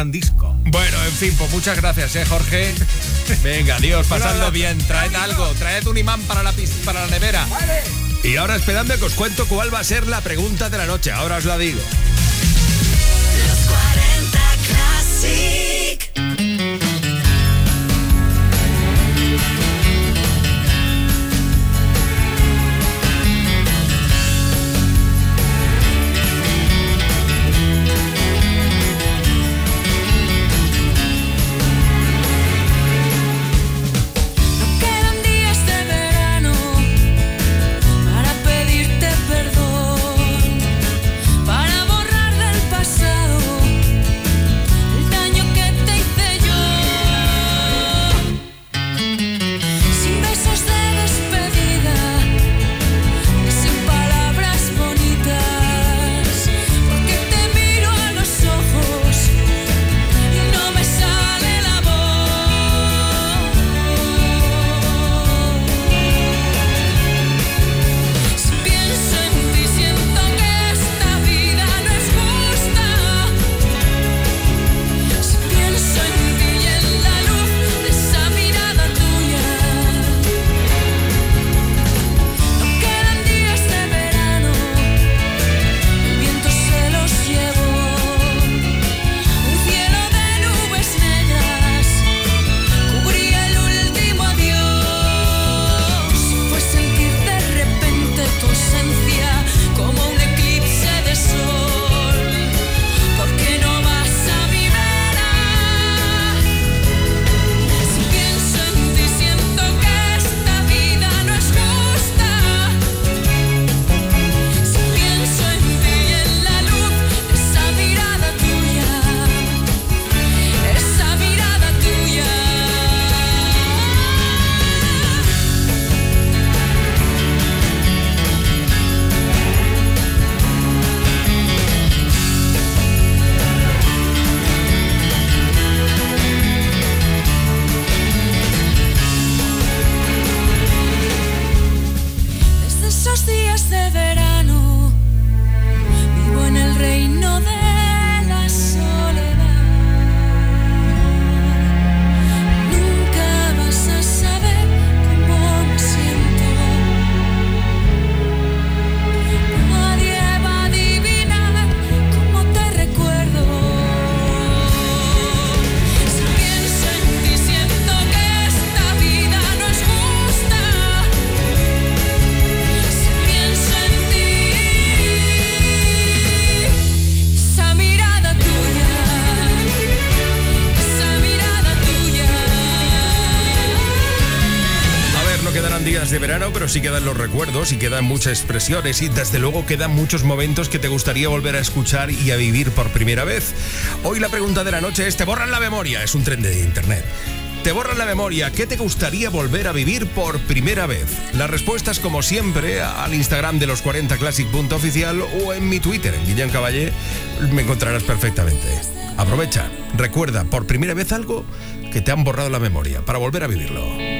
Fernandisco. Bueno, en fin, pues muchas gracias, ¿eh, Jorge? Venga, adiós, pasadlo bien. Traed algo, traed un imán para la, para la nevera. Y ahora esperadme que os cuento cuál va a ser la pregunta de la noche. Ahora os la digo. Y quedan muchas expresiones y desde luego quedan muchos momentos que te gustaría volver a escuchar y a vivir por primera vez. Hoy la pregunta de la noche es, ¿te borran la memoria? Es un tren de internet. ¿Te borran la memoria? ¿Qué te gustaría volver a vivir por primera vez? Las respuestas, como siempre, al Instagram de los 40classic.oficial o en mi Twitter, en Guillem Caballé, me encontrarás perfectamente. Aprovecha, recuerda por primera vez algo que te han borrado la memoria para volver a vivirlo.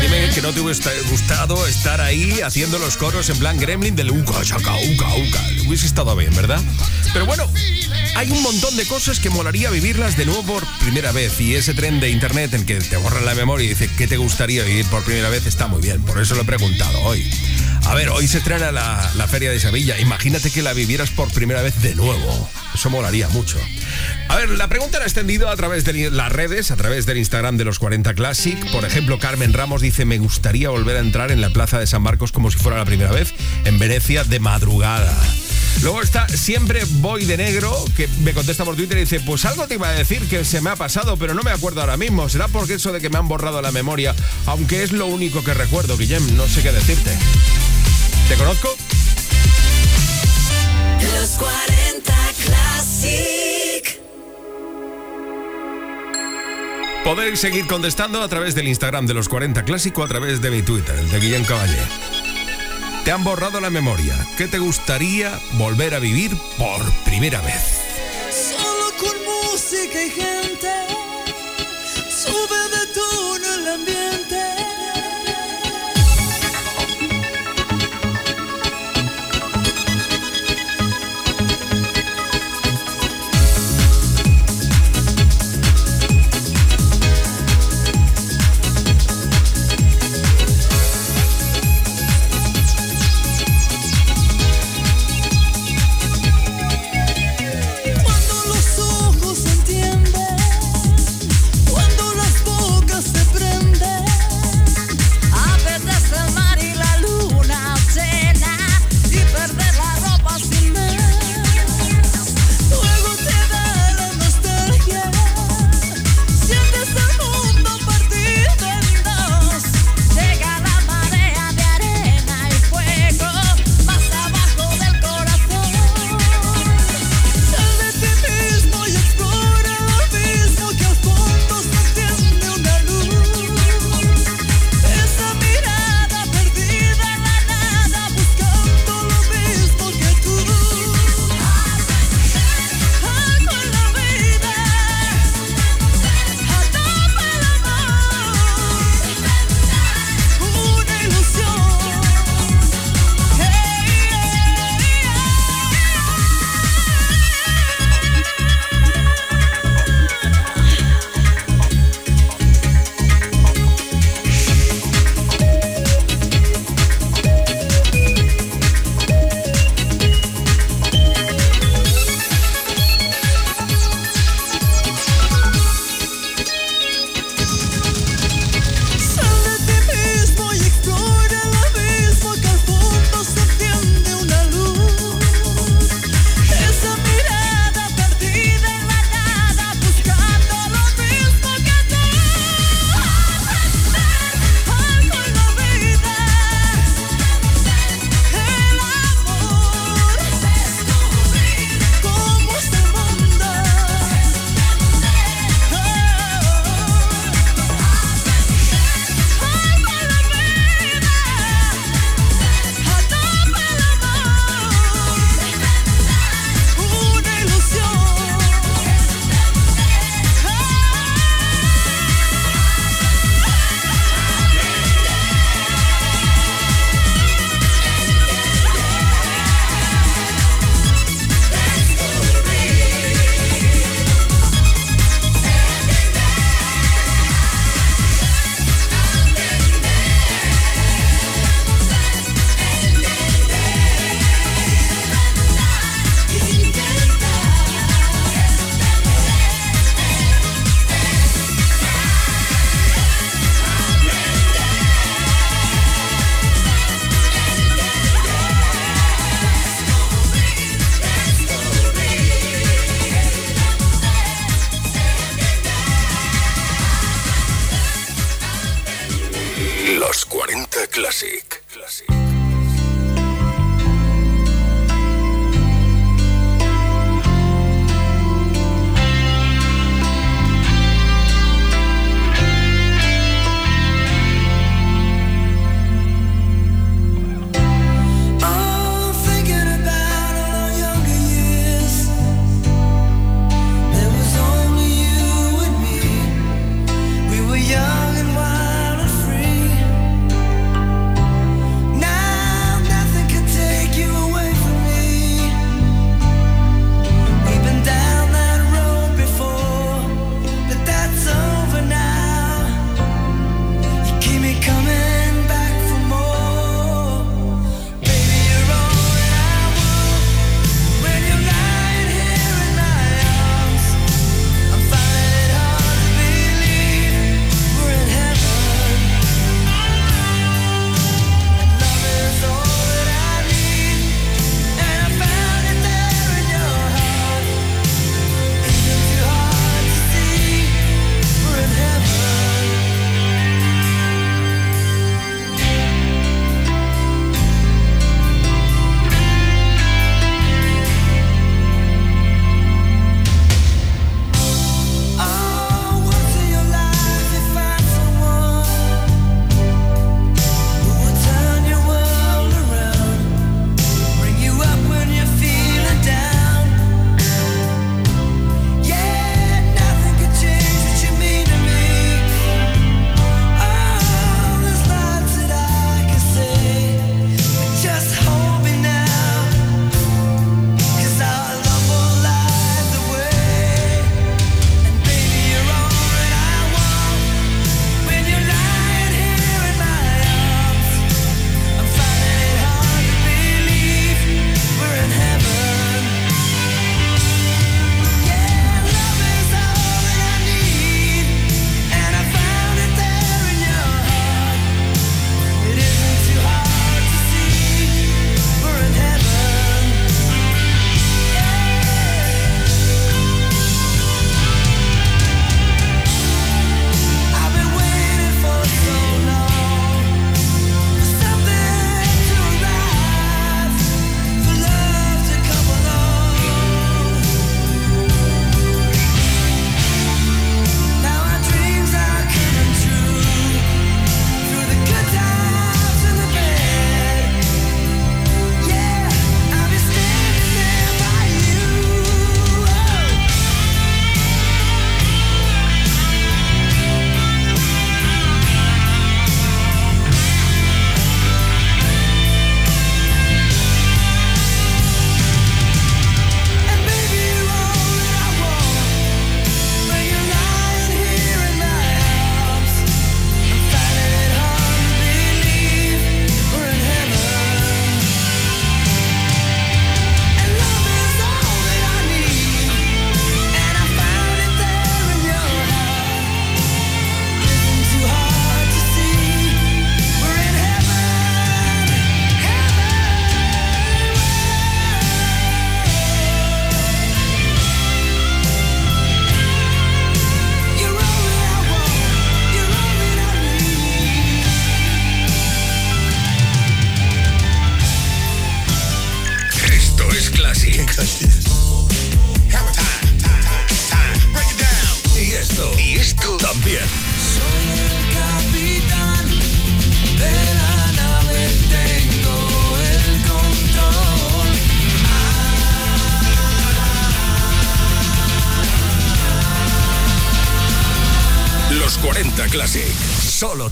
Dime que no te hubiese gustado estar ahí haciendo los coros en plan gremlin del uka, chaka, uka, uka. Hubiese estado bien, ¿verdad? Pero bueno, hay un montón de cosas que molaría vivirlas de nuevo por primera vez. Y ese tren de internet en que te borran la memoria y dice ¿qué te gustaría vivir por primera vez? Está muy bien. Por eso lo he preguntado hoy. A ver, hoy se estrena la, la Feria de Sevilla. Imagínate que la vivieras por primera vez de nuevo. Eso molaría mucho. A ver, la pregunta la he extendido a través de las redes, a través del Instagram de los 40 Classic. Por ejemplo, Carmen Ramos dice, me gustaría volver a entrar en la Plaza de San Marcos como si fuera la primera vez, en Venecia de madrugada. Luego está Siempre Voy de Negro, que me contesta por Twitter y dice, pues algo te iba a decir que se me ha pasado, pero no me acuerdo ahora mismo. ¿Será porque eso de que me han borrado la memoria? Aunque es lo único que recuerdo, Guillem, no sé qué decirte. ¿Te conozco? Los 40 Classic. Podéis seguir contestando a través del Instagram de los 40 Clásico, a través de mi Twitter, el de Guillem Caballé. Te han borrado la memoria. ¿Qué te gustaría volver a vivir por primera vez? Solo con música y gente. Sube de tono el ambiente.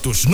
Solo tus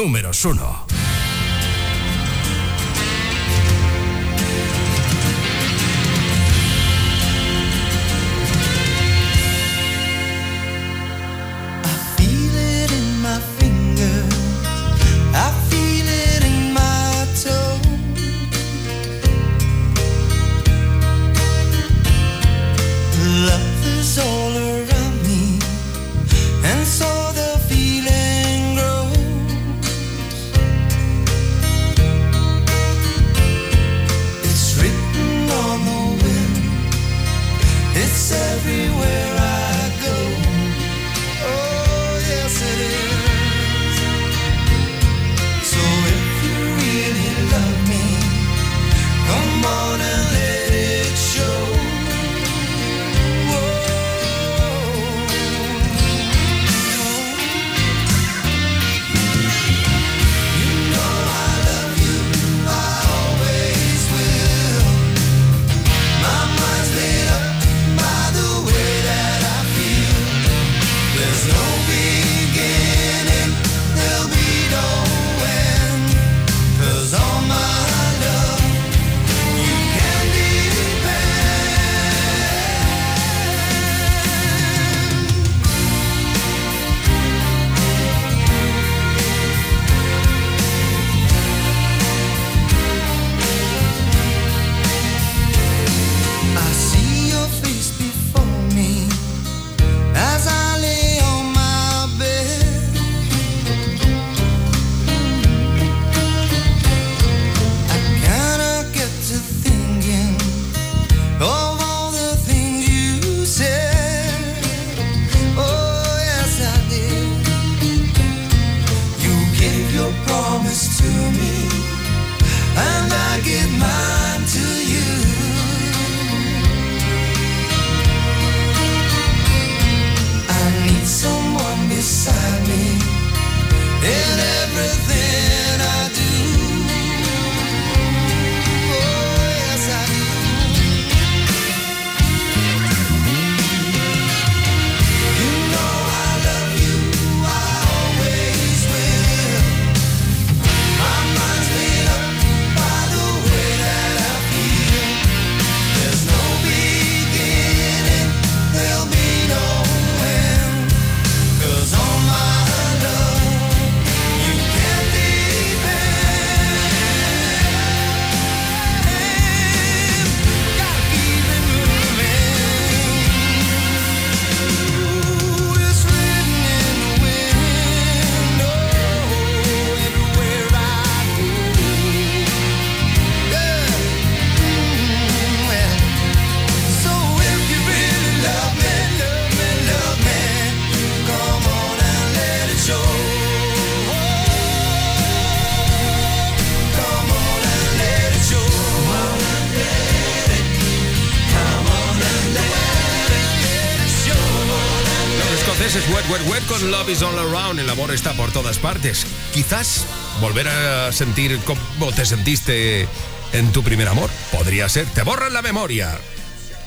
partes. Quizás volver a sentir cómo te sentiste en tu primer amor. Podría ser. Te borran la memoria.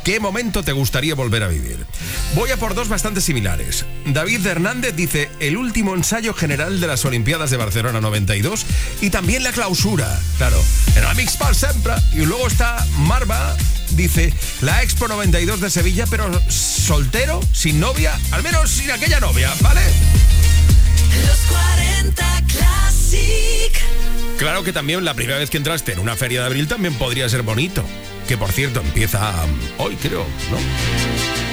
¿Qué momento te gustaría volver a vivir? Voy a por dos bastante similares. David Hernández dice el último ensayo general de las Olimpiadas de Barcelona 92 y también la clausura. Claro, en la Mix para siempre. Y luego está Marva, dice la Expo 92 de Sevilla, pero soltero, sin novia, al menos sin aquella novia, ¿vale? Los 40 Classic. Claro que también la primera vez que entraste en una feria de abril también podría ser bonito. Que por cierto empieza um, hoy, creo, ¿no?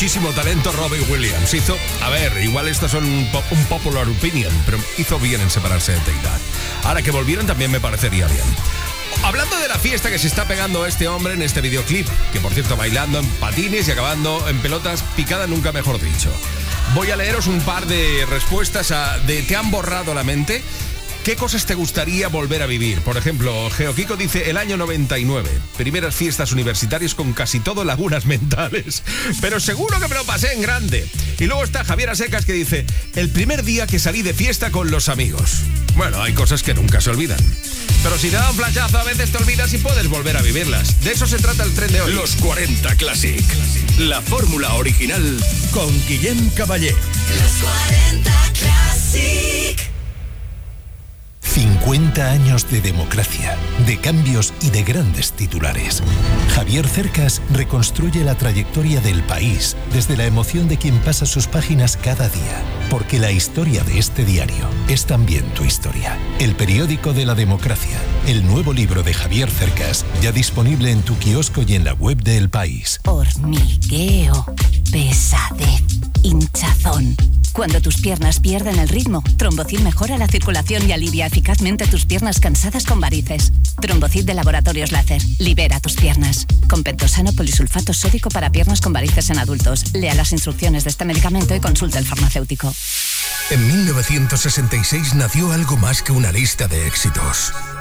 Muchísimo talento, Robbie Williams. Hizo, a ver, igual estas son un, po- un popular opinion, pero hizo bien en separarse de Taylor. Ahora que volvieron también me parecería bien. Hablando de la fiesta que se está pegando este hombre en este videoclip, que por cierto bailando en patines y acabando en pelotas picada, nunca mejor dicho. Voy a leeros un par de respuestas a de ¿te han borrado la mente? ¿Qué cosas te gustaría volver a vivir? Por ejemplo, Geokiko dice el año 99, primeras fiestas universitarias con casi todo lagunas mentales, pero seguro que me lo pasé en grande. Y luego está Javier Asecas que dice el primer día que salí de fiesta con los amigos. Bueno, hay cosas que nunca se olvidan. Pero si te da un flachazo a veces te olvidas y puedes volver a vivirlas. De eso se trata el tren de hoy. Los 40 Classic. La fórmula original con Guillem Caballé. Los 40 Classic. 50 años de democracia, de cambios y de grandes titulares. Javier Cercas reconstruye la trayectoria del país desde la emoción de quien pasa sus páginas cada día. Porque la historia de este diario es también tu historia. El periódico de la democracia. El nuevo libro de Javier Cercas, ya disponible en tu kiosco y en la web de El País. Hormigueo, pesadez, hinchazón, Cuando tus piernas pierden el ritmo, Trombocid mejora la circulación y alivia eficazmente tus piernas cansadas con varices. Trombocid de Laboratorios Láser. Libera tus piernas. Con pentosano polisulfato sódico para piernas con varices en adultos. Lea las instrucciones de este medicamento y consulte al farmacéutico. En 1966 nació algo más que una lista de éxitos.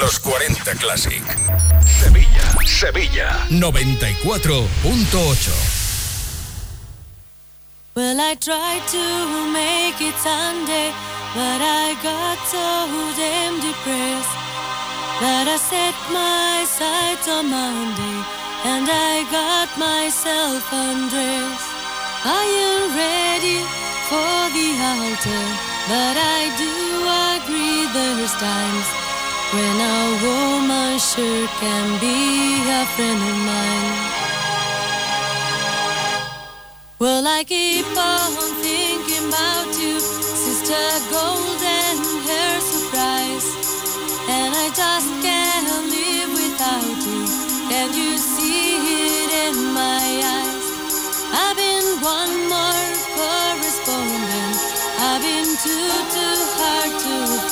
Los 40 Classic. Sevilla, Sevilla. 94.8. Well, I tried to make it Sunday, but I got so damn depressed that I set my sights on Monday and I got myself undressed. I am ready for the altar, but I do agree there's times when a woman sure can be a friend of mine. Well, I keep on thinking about you, Sister Golden Hair Surprise. And I just can't live without you. Can you see it in my eyes? I've been one more correspondent. I've been too, too hard to.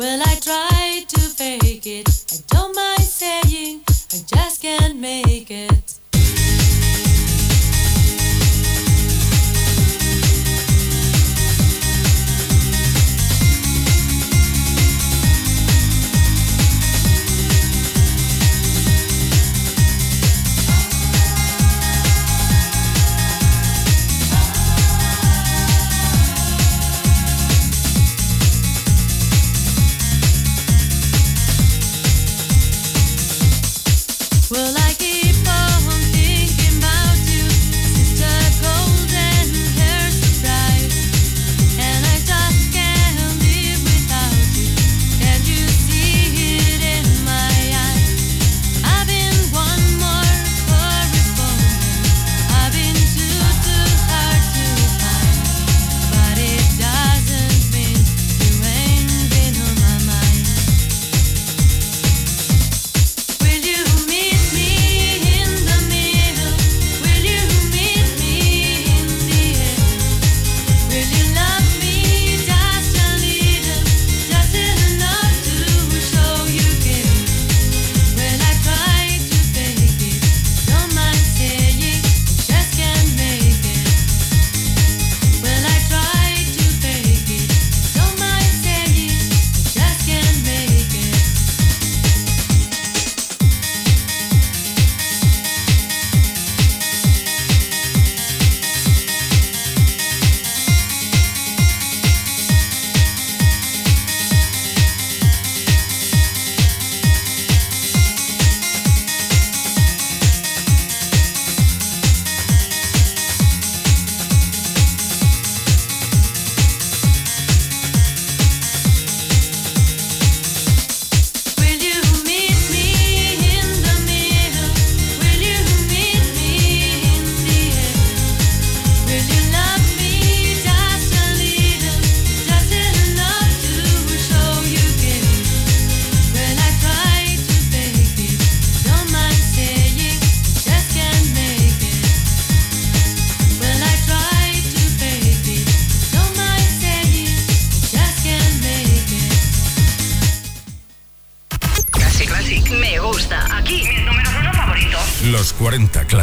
Well, I try to fake it. I don't mind saying I just can't make it.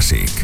Classic.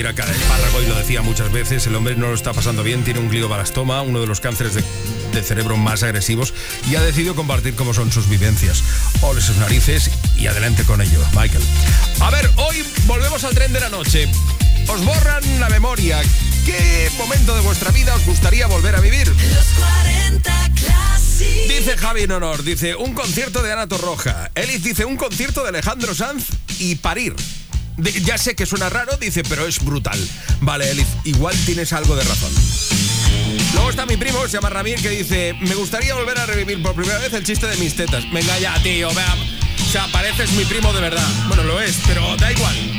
Cara de espárrago y lo decía muchas veces, el hombre no lo está pasando bien, tiene un glioblastoma, uno de los cánceres de, de cerebro más agresivos, y ha decidido compartir cómo son sus vivencias. Ole sus narices y adelante con ello, Michael. A ver, hoy volvemos al tren de la noche. Os borran la memoria. ¿Qué momento de vuestra vida os gustaría volver a vivir? Los 40 Classic. Dice Javi en honor, dice un concierto de Ana Torroja. Elis dice un concierto de Alejandro Sanz y parir. Ya sé que suena raro, dice, pero es brutal. Vale, Elis, igual tienes algo de razón. Luego está mi primo, se llama Ramir, que dice, me gustaría volver a revivir por primera vez el chiste de mis tetas. Venga ya, tío, vea. O sea, pareces mi primo de verdad. Bueno, lo es, pero da igual.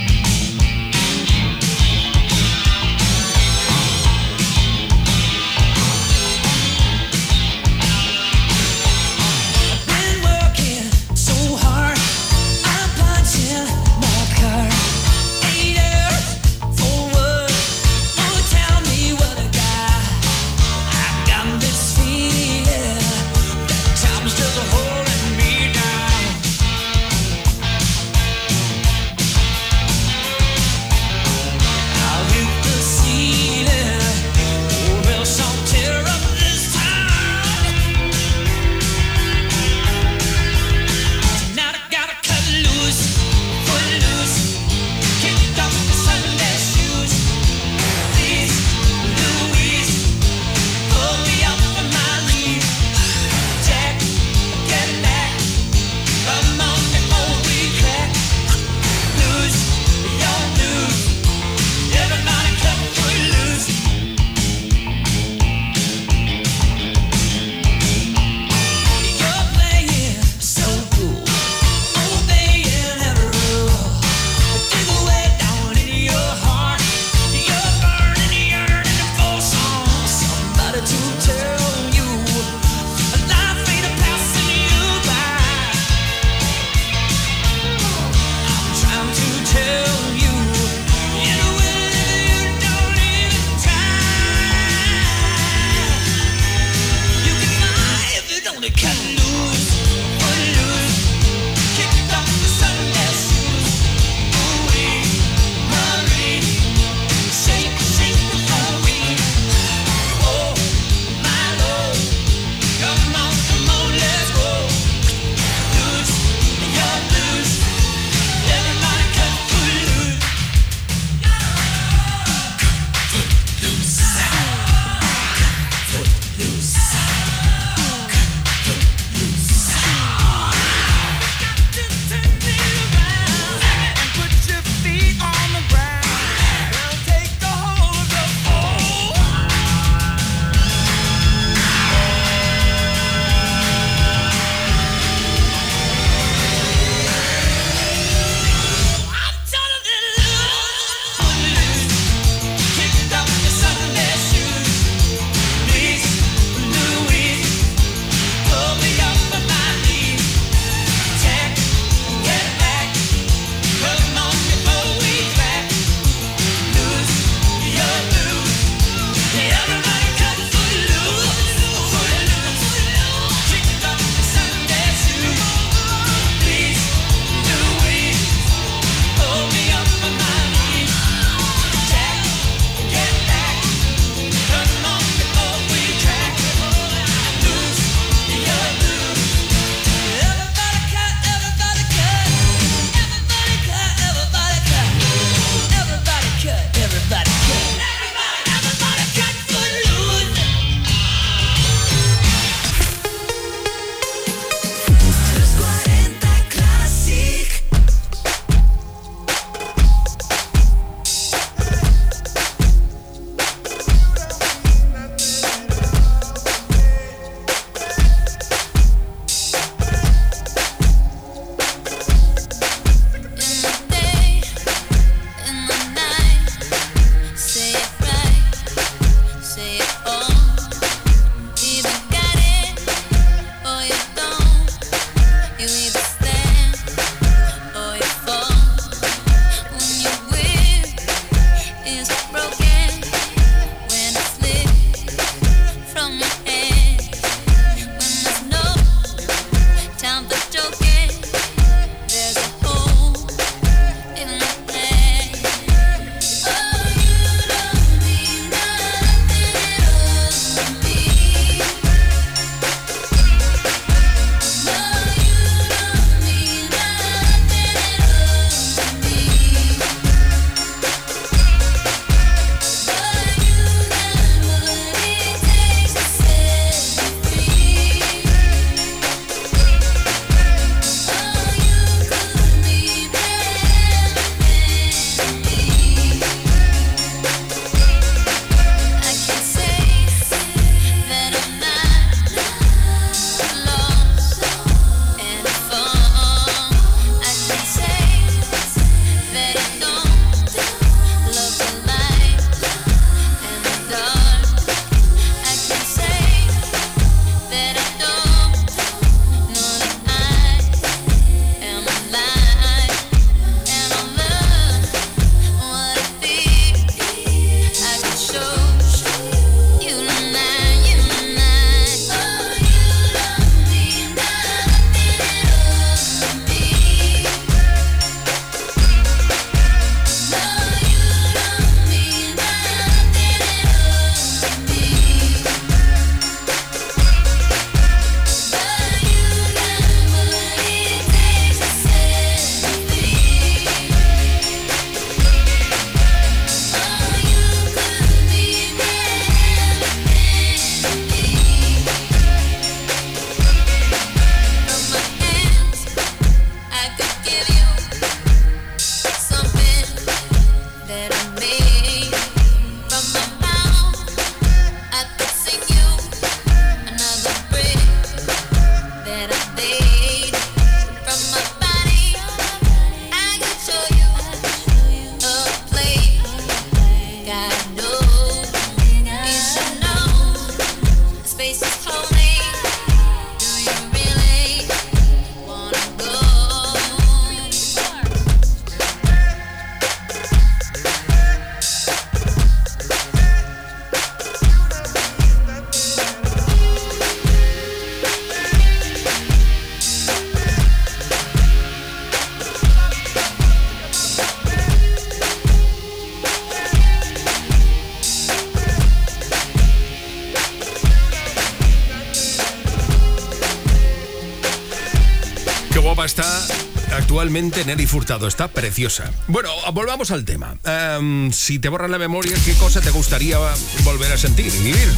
realmente Nelly Furtado está preciosa. Bueno, volvamos al tema. Em, si te borran la memoria, ¿qué cosa te gustaría volver a sentir y vivir?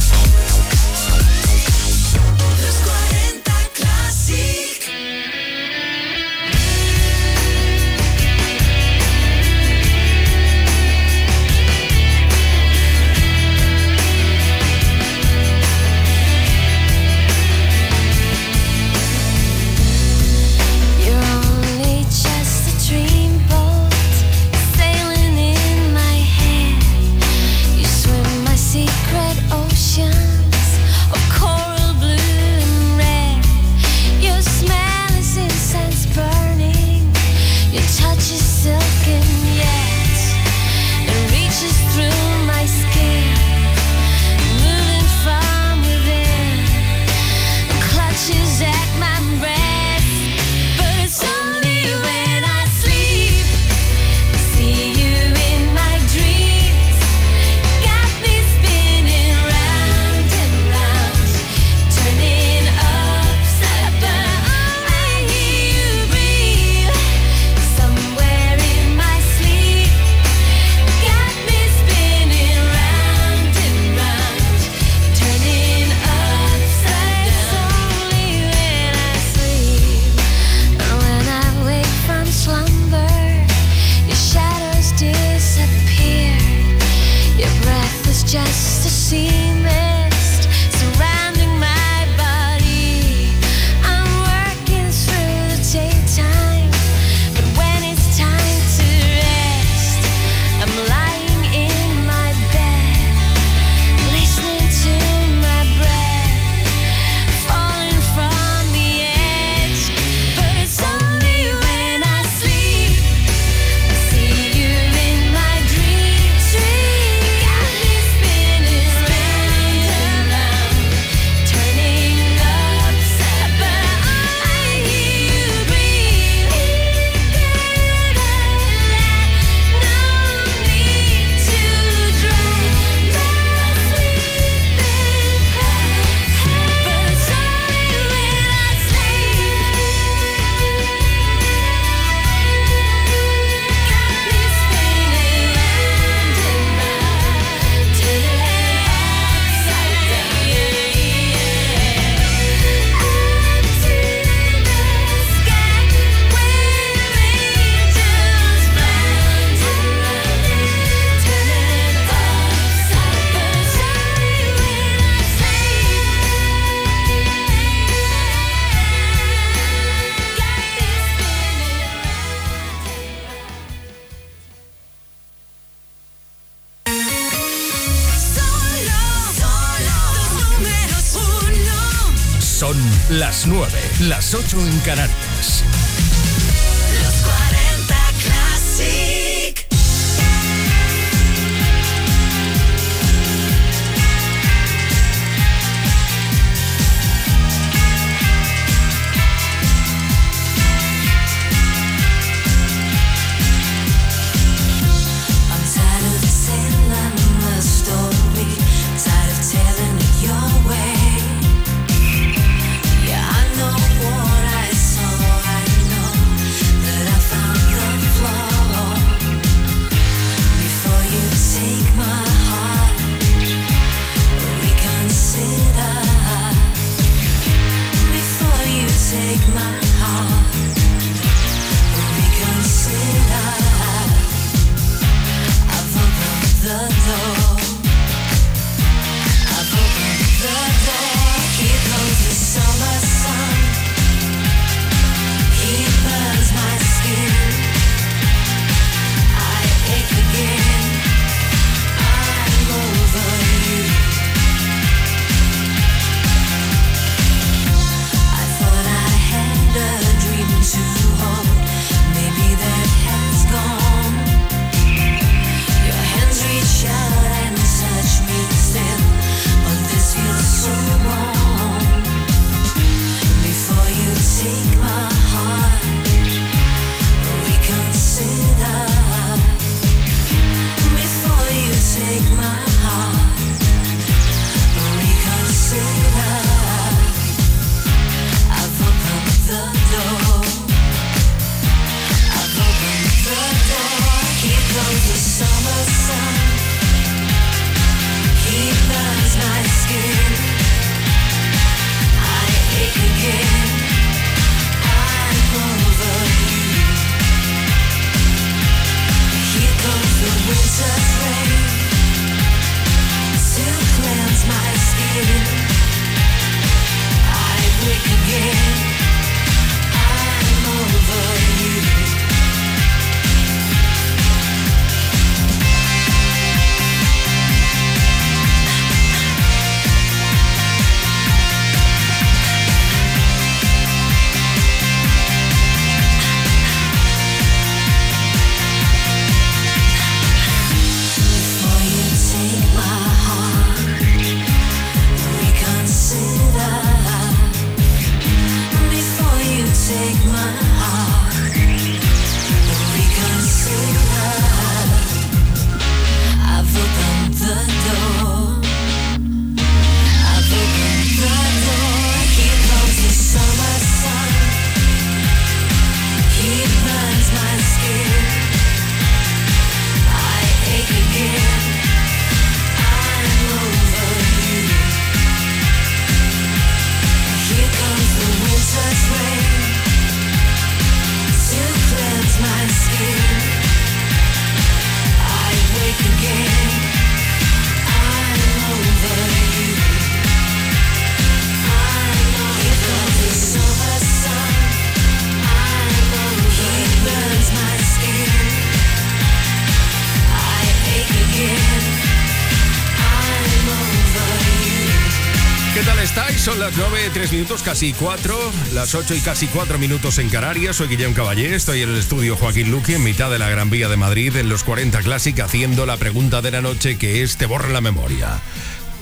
Casi 4, las 8 y casi 4 minutos en Canarias. Soy Guillem Caballé, estoy en el estudio Joaquín Luqui, en mitad de la Gran Vía de Madrid, en los 40 Classic, haciendo la pregunta de la noche que es, ¿te borra la memoria?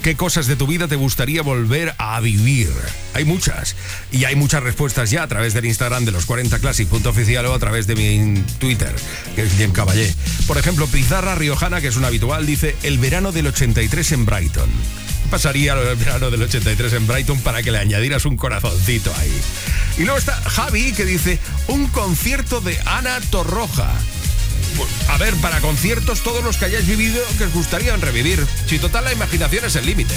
¿Qué cosas de tu vida te gustaría volver a vivir? Hay muchas. Y hay muchas respuestas ya a través del Instagram de los 40 Classic.oficial o a través de mi Twitter, que es Guillem Caballé. Por ejemplo, Pizarra Riojana, que es un habitual, dice el verano del 83 en Brighton. ¿Qué pasaría el verano del 83 en Brighton para que le añadieras un corazoncito ahí? Y luego está Javi, que dice un concierto de Ana Torroja. A ver, para conciertos, todos los que hayáis vivido que os gustaría revivir. Si total la imaginación es el límite.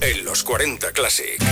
En los 40 Classic.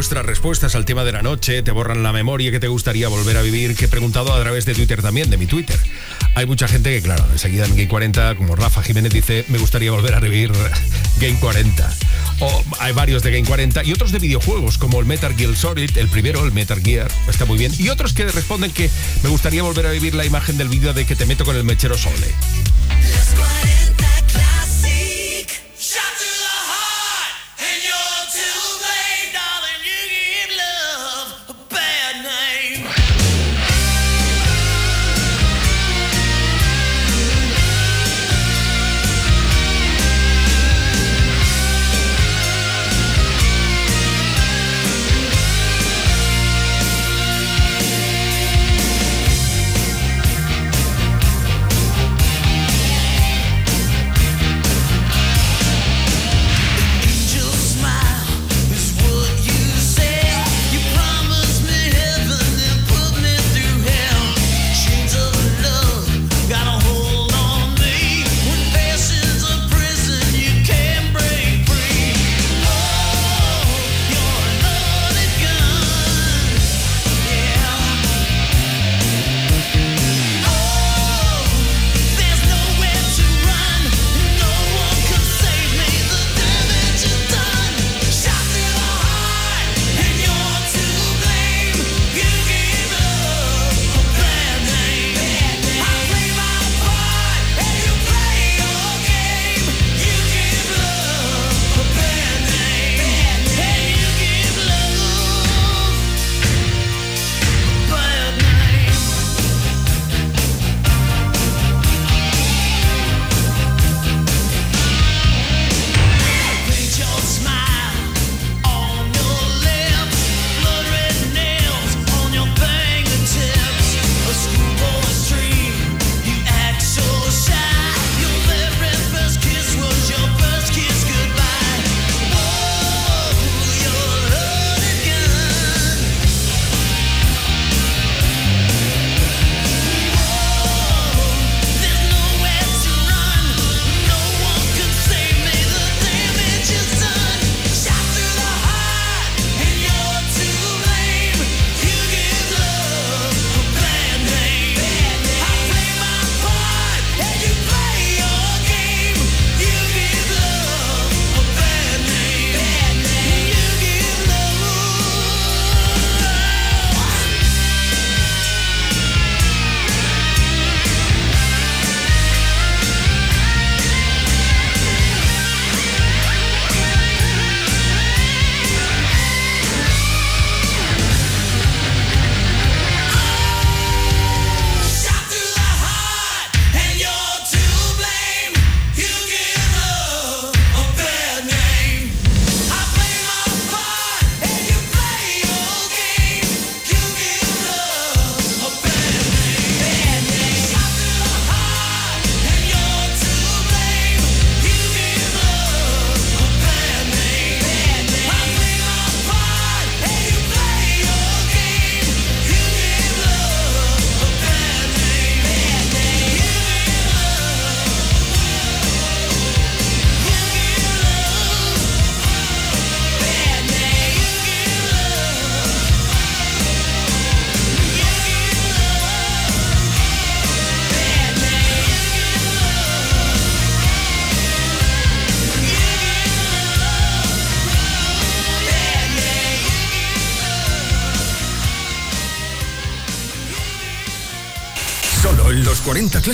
vuestras respuestas al tema de la noche, te borran la memoria que te gustaría volver a vivir, que he preguntado a través de Twitter también, de mi Twitter. Hay mucha gente que, claro, enseguida en Game 40, como Rafa Jiménez dice, me gustaría volver a vivir Game 40. O hay varios de Game 40 y otros de videojuegos, como el Metal Gear Solid, el primero, el Metal Gear, está muy bien. Y otros que responden que me gustaría volver a vivir la imagen del vídeo de que te meto con el mechero Sole.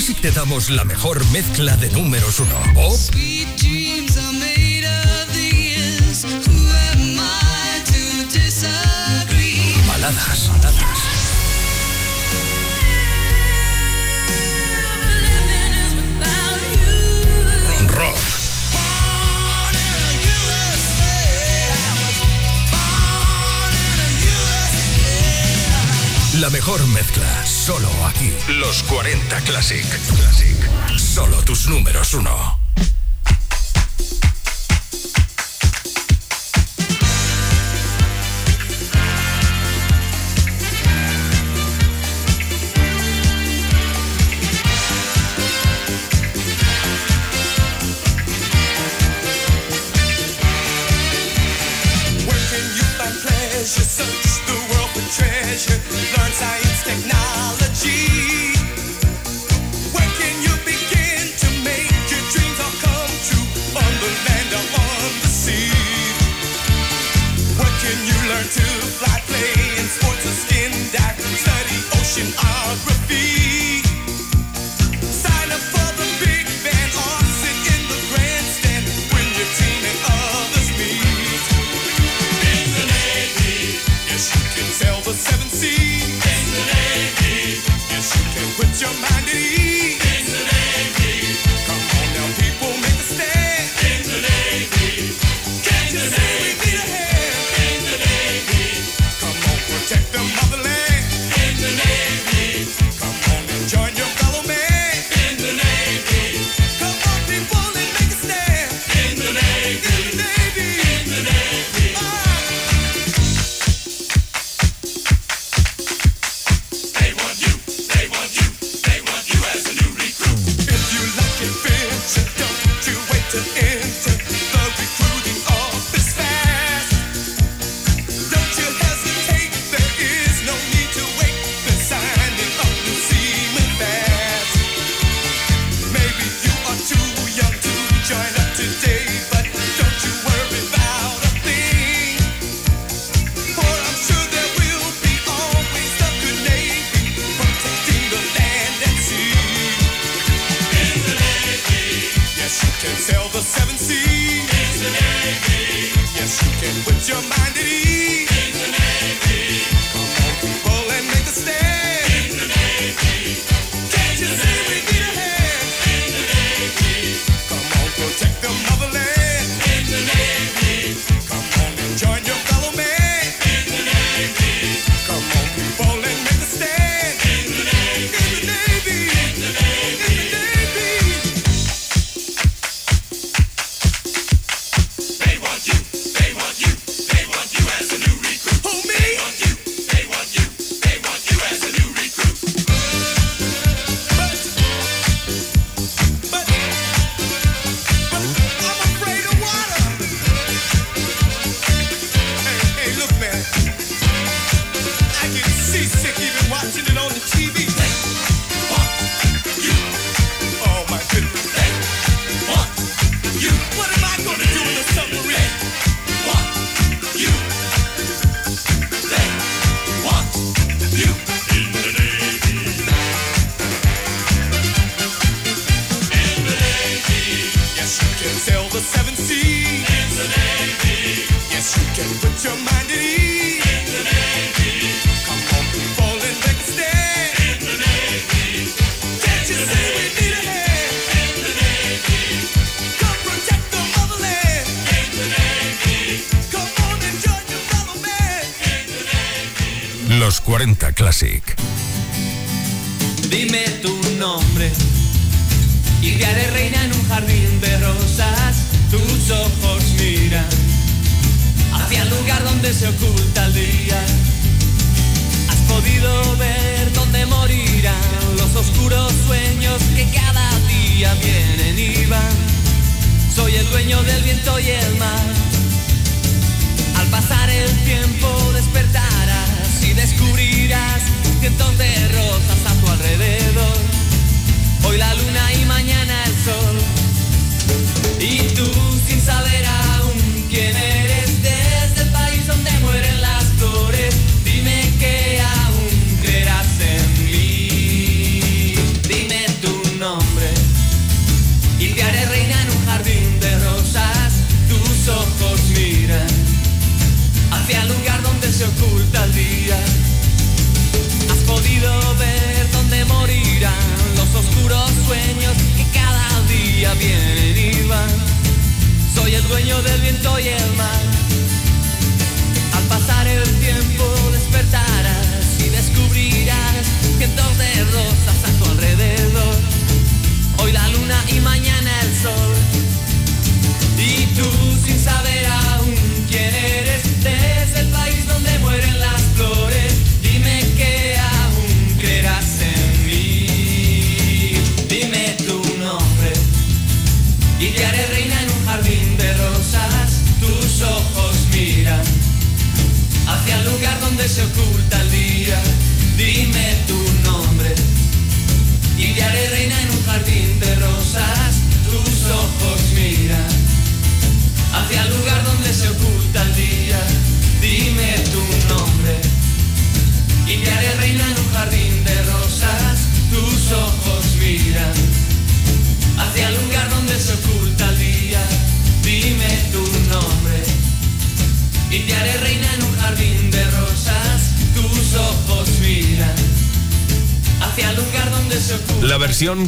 Music te damos la mejor mezcla de números uno. Pop. Baladas. Baladas. Rock. La mejor mezcla Solo aquí. Los 40 Classic. Classic. Solo tus números uno.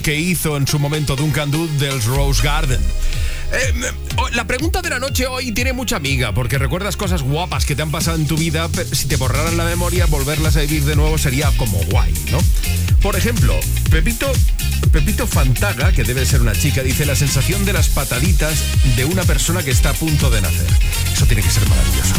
que hizo en su momento Duncan Dude del Rose Garden. Em, la pregunta de la noche hoy tiene mucha amiga, porque recuerdas cosas guapas que te han pasado en tu vida, pero si te borraran la memoria, volverlas a vivir de nuevo sería como guay, ¿no? Por ejemplo, Pepito, Pepito Fantaga, que debe ser una chica, dice la sensación de las pataditas de una persona que está a punto de nacer. Eso tiene que ser maravilloso.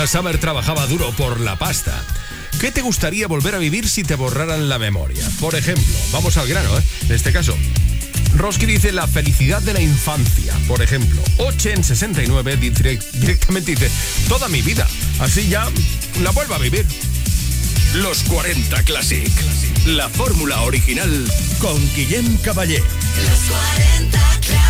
Donna Summer trabajaba duro por la pasta. ¿Qué te gustaría volver a vivir si te borraran la memoria? Por ejemplo, vamos al grano, ¿eh? En este caso, Roski dice la felicidad de la infancia, por ejemplo. Ochen 69 directamente dice toda mi vida. Así ya la vuelvo a vivir. Los 40 Classic. La fórmula original con Guillem Caballé. Los 40 Classic.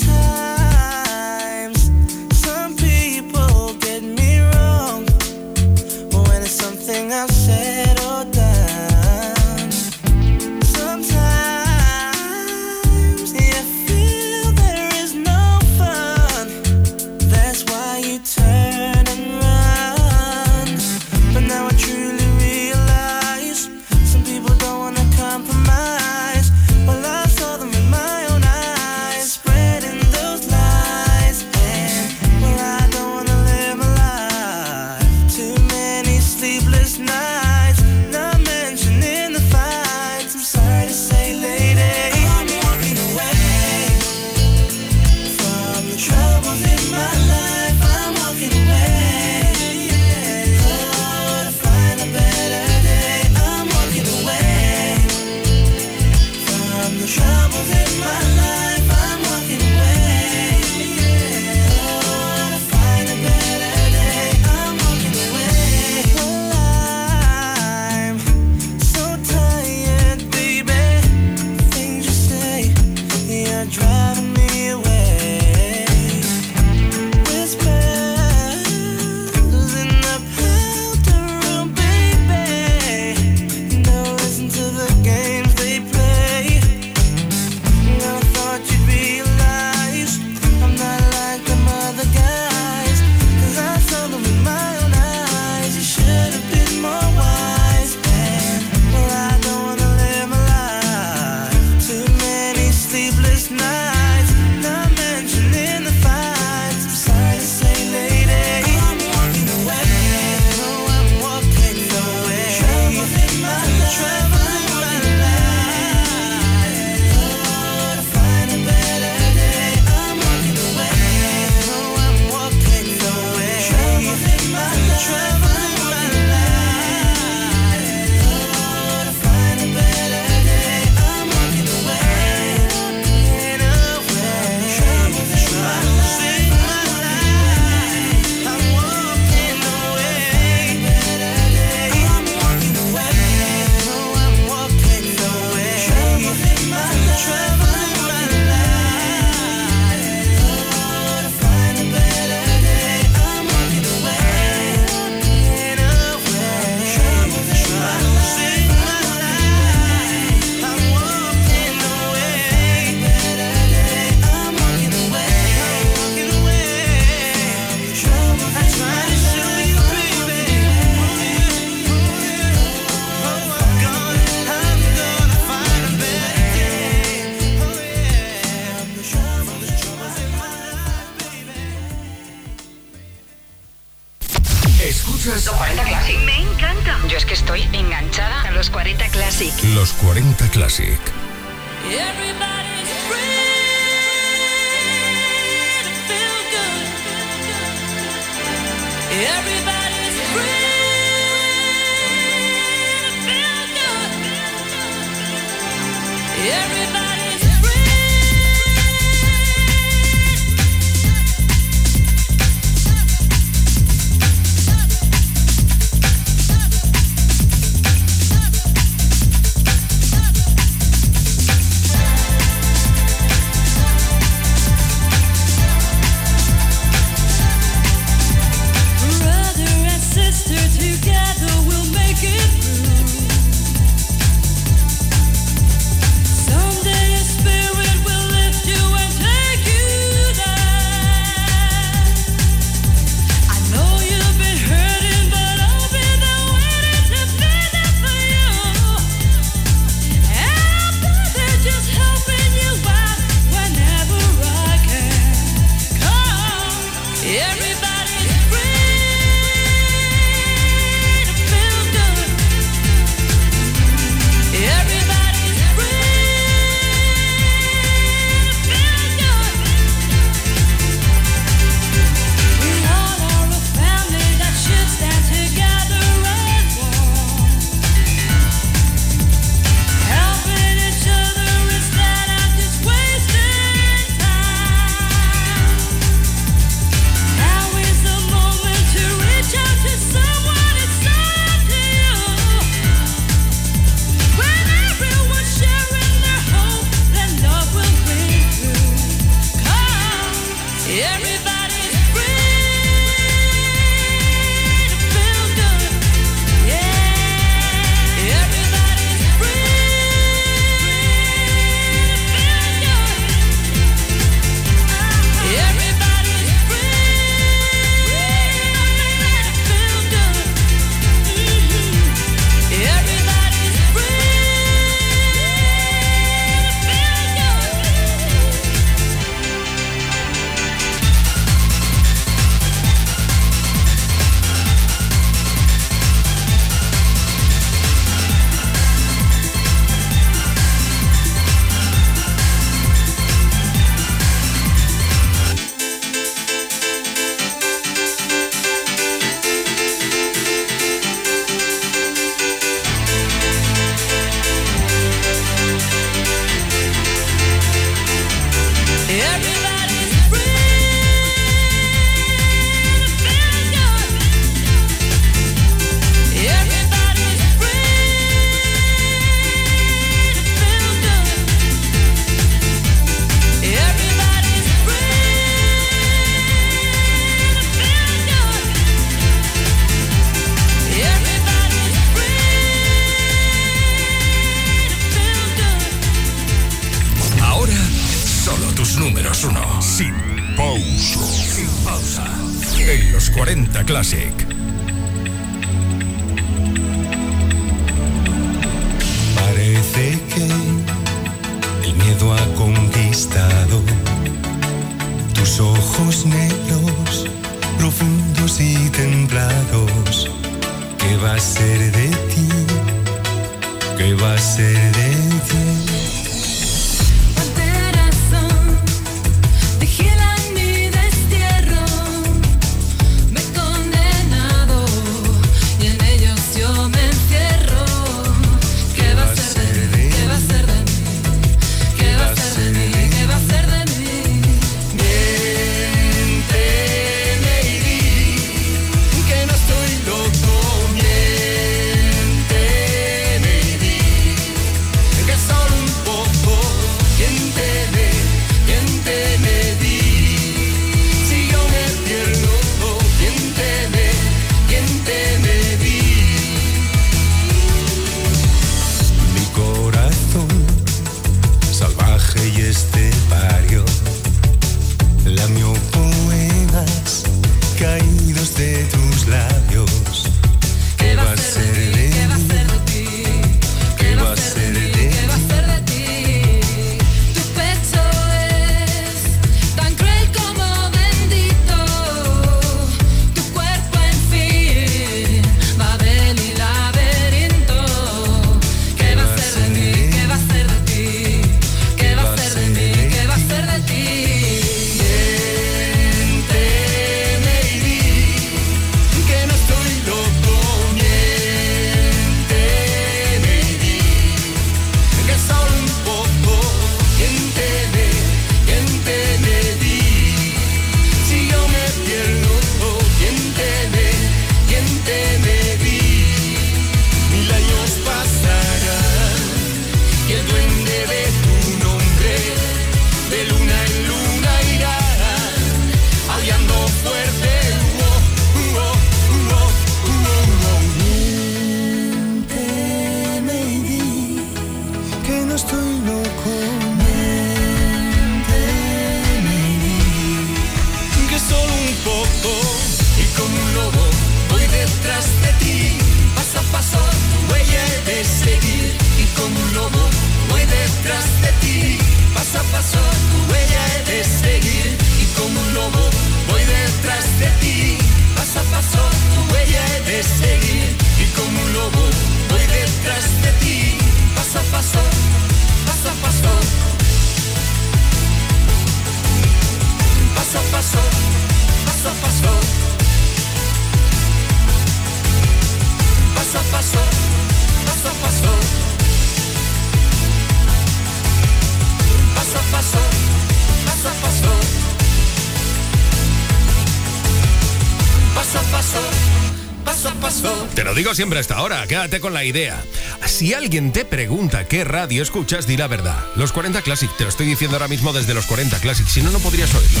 siempre hasta ahora. Quédate con la idea. Si alguien te pregunta qué radio escuchas, di la verdad. Los 40 Classic, te lo estoy diciendo ahora mismo desde los 40 Classic, si no, no podrías oírlo.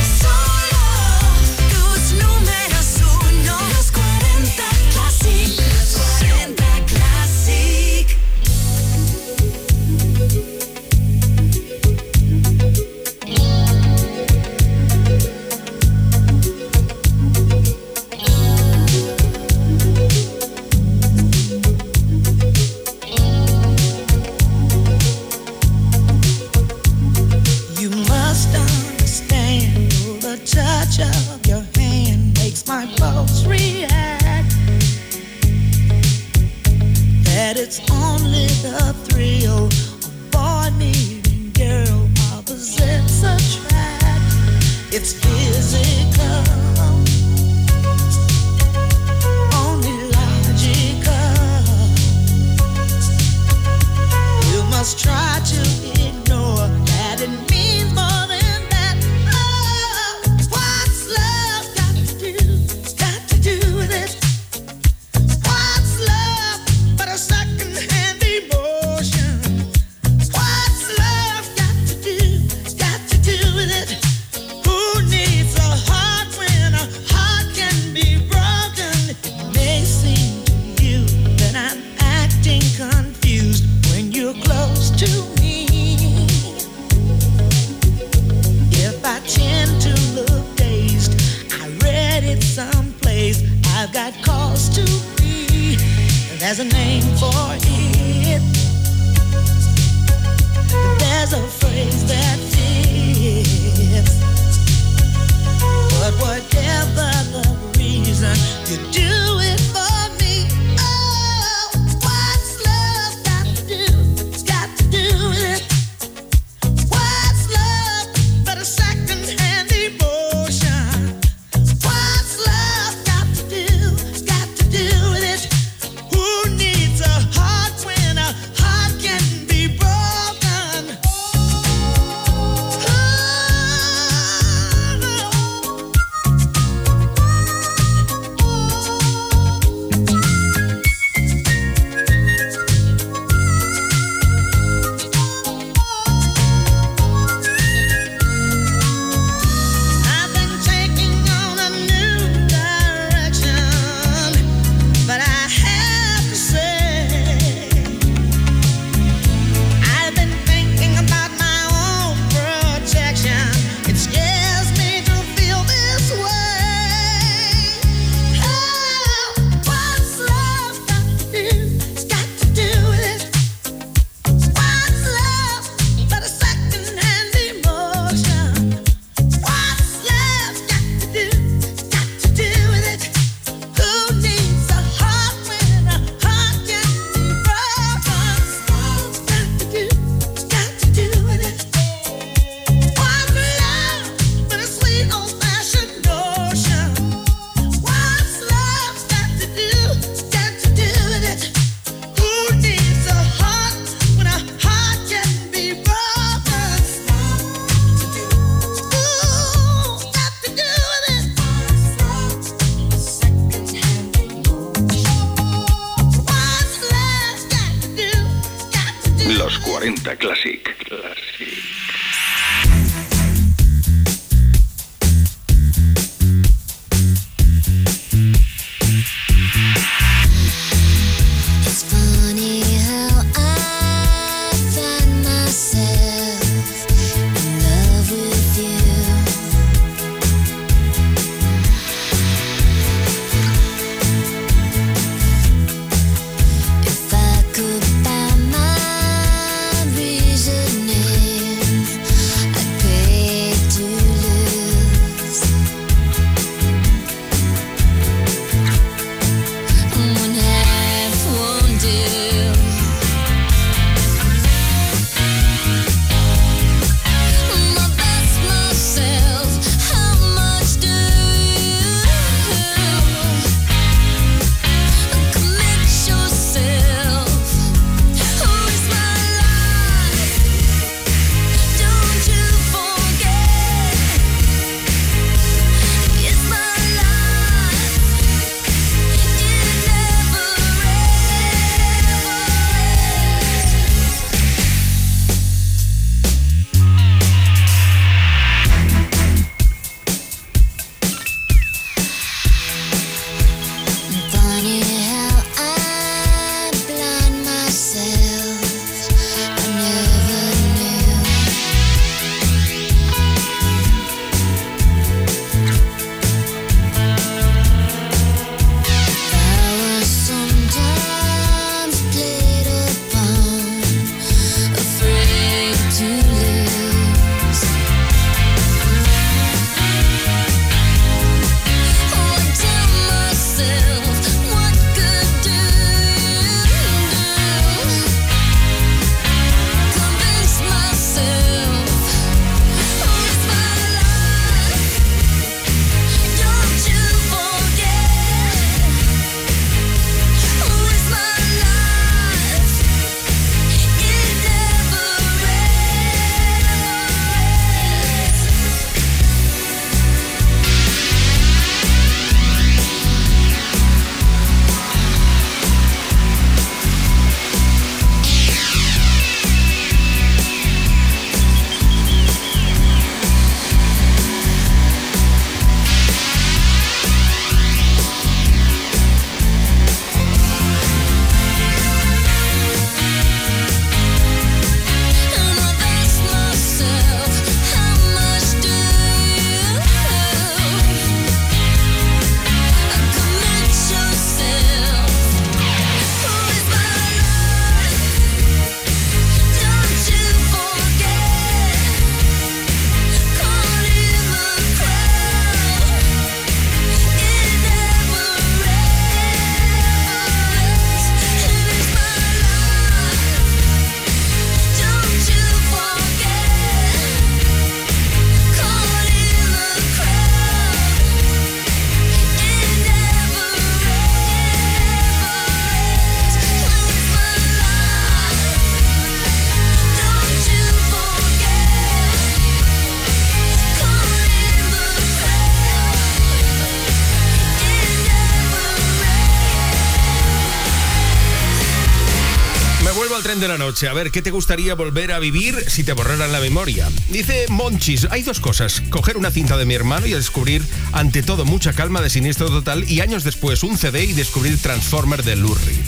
Noche. A ver, ¿qué te gustaría volver a vivir si te borraran la memoria? Dice Monchis, hay dos cosas. Coger una cinta de mi hermano y descubrir, ante todo, mucha calma de siniestro total y años después un CD y descubrir Transformer de Lou Reed.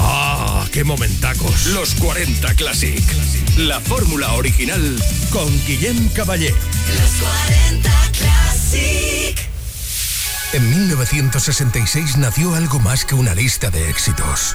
¡Ah, qué momentacos! Los 40 Classic. La fórmula original con Guillem Caballé. Los 40 Classic. En 1966 nació algo más que una lista de éxitos.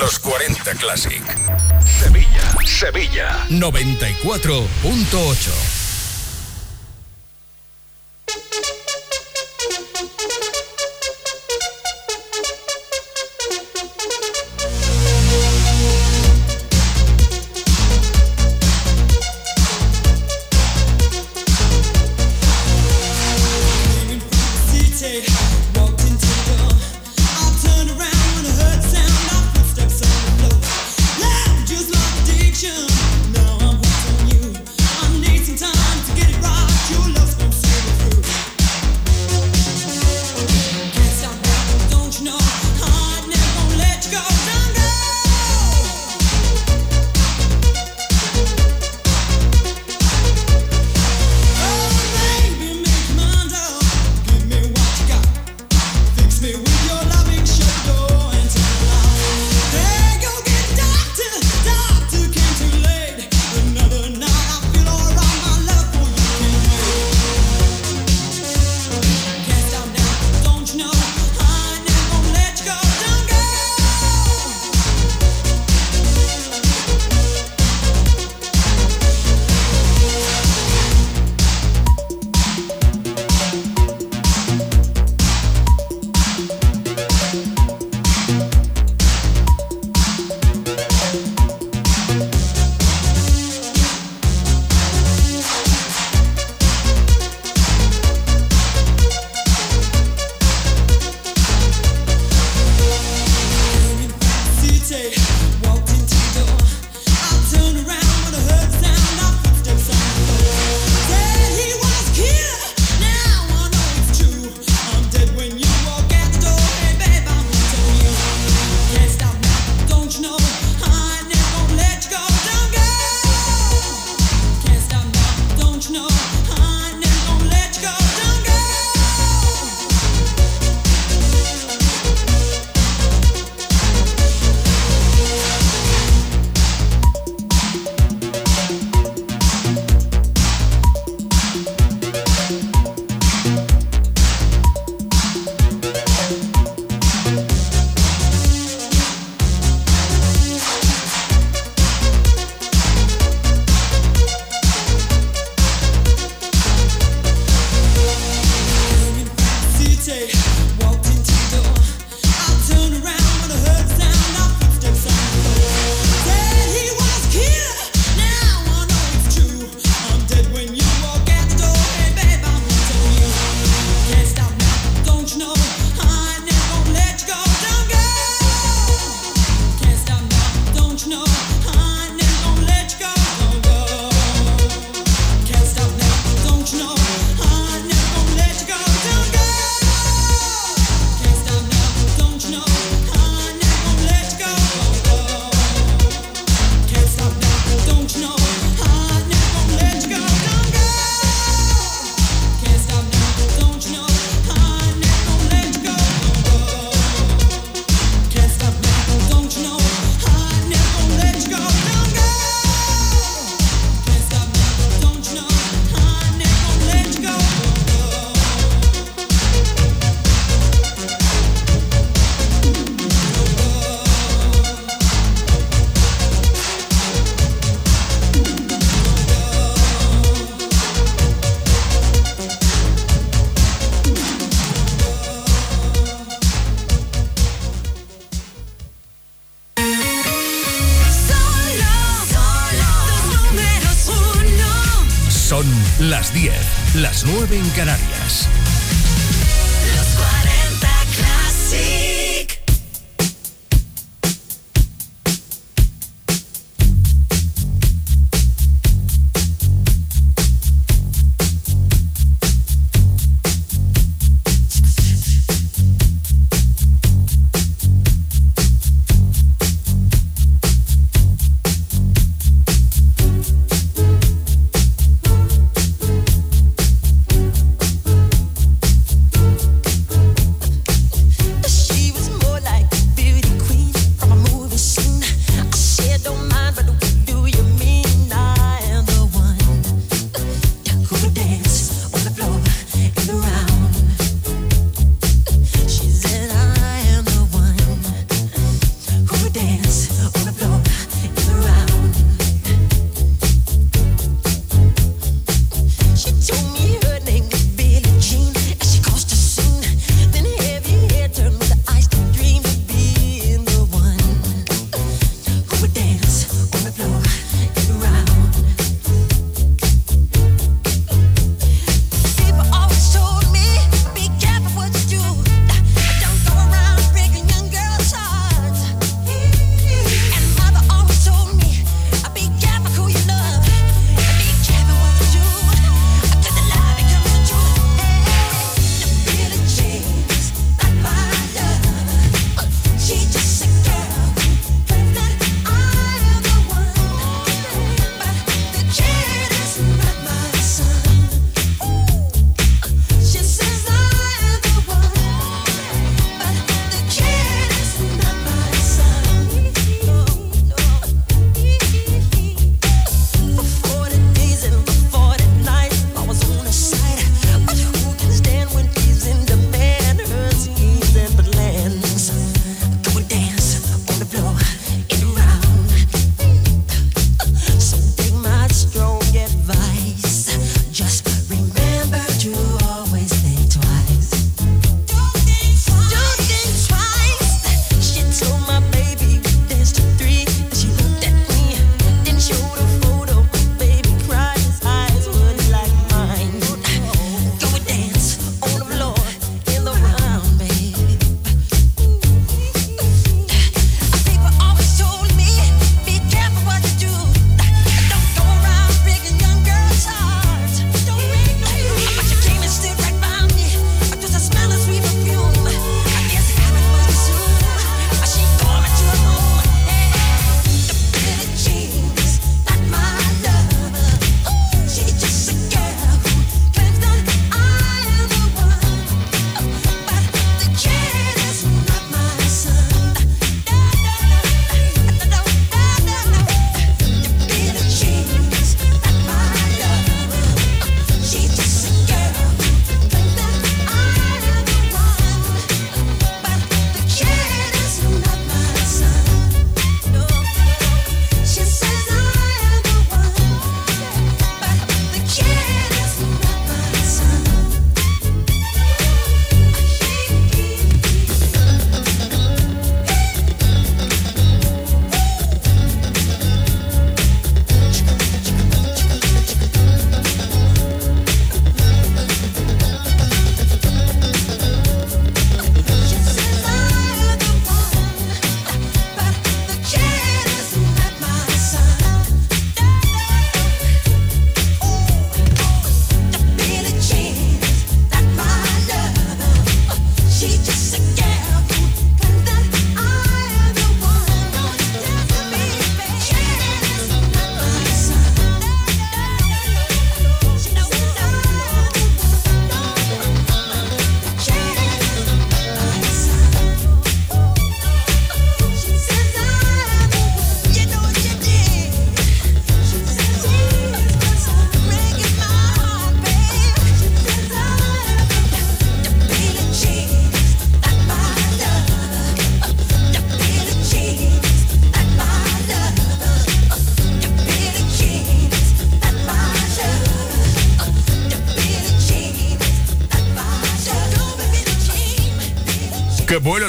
Los 40 Classic. Sevilla, Sevilla. 94.8.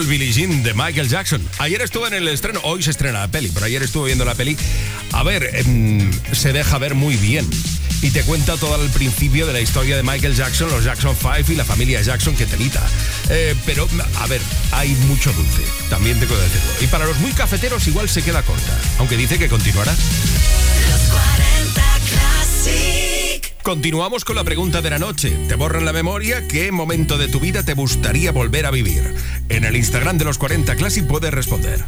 Billie Jean de Michael Jackson. Ayer estuve en el estreno, hoy se estrena la peli, pero ayer estuve viendo la peli. A ver, em, se deja ver muy bien. y te cuenta todo el principio de la historia de Michael Jackson, los Jackson 5 y la familia Jackson que telita. Eh, pero, a ver, hay mucho dulce, también tengo que decirlo. Y para los muy cafeteros igual se queda corta, aunque dice que continuará. Los 40 Classic. Continuamos con la pregunta de la noche. ¿Te borran la memoria? ¿Qué momento de tu vida te gustaría volver a vivir? En el Instagram de los 40 Classic puedes responder.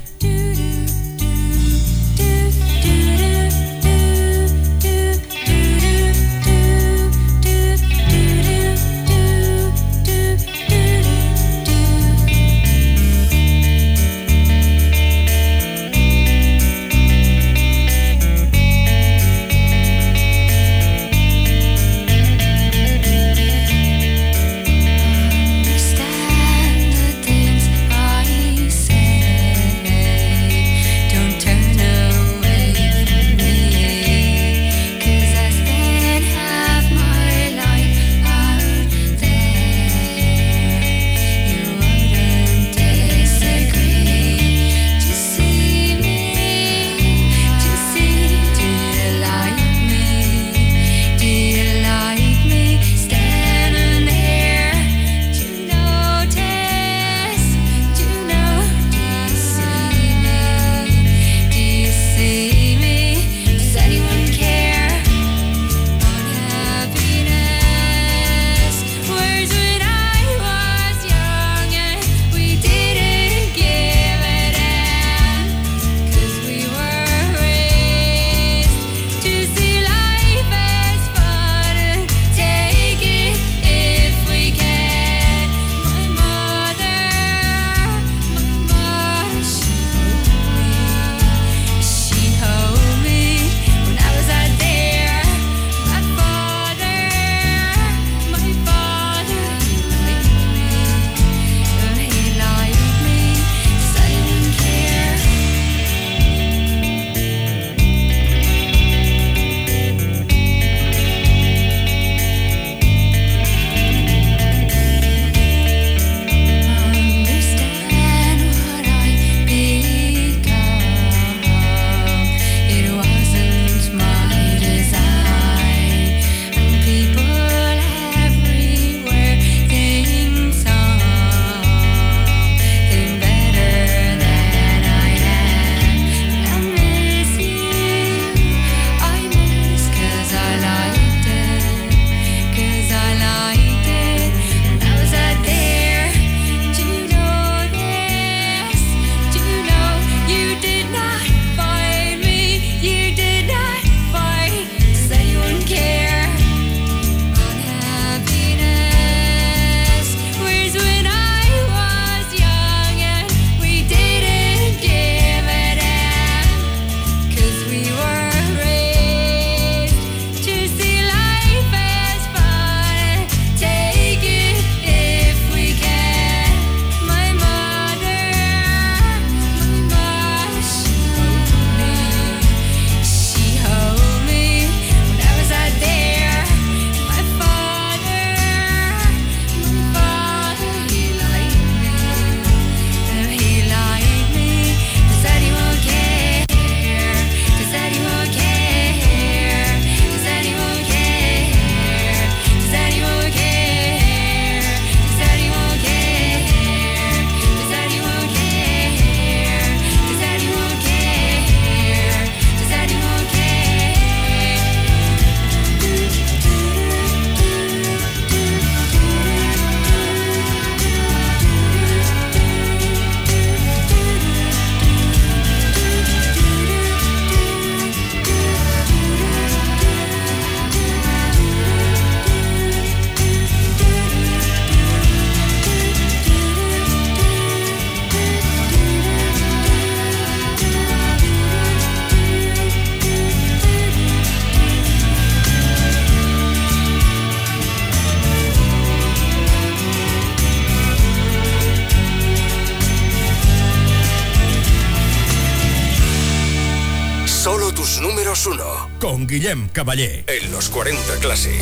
Guillem Caballé. En los 40 Classic.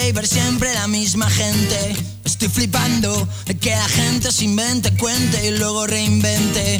y ver siempre la misma gente. Estoy flipando de que la gente se invente, cuente y luego reinvente.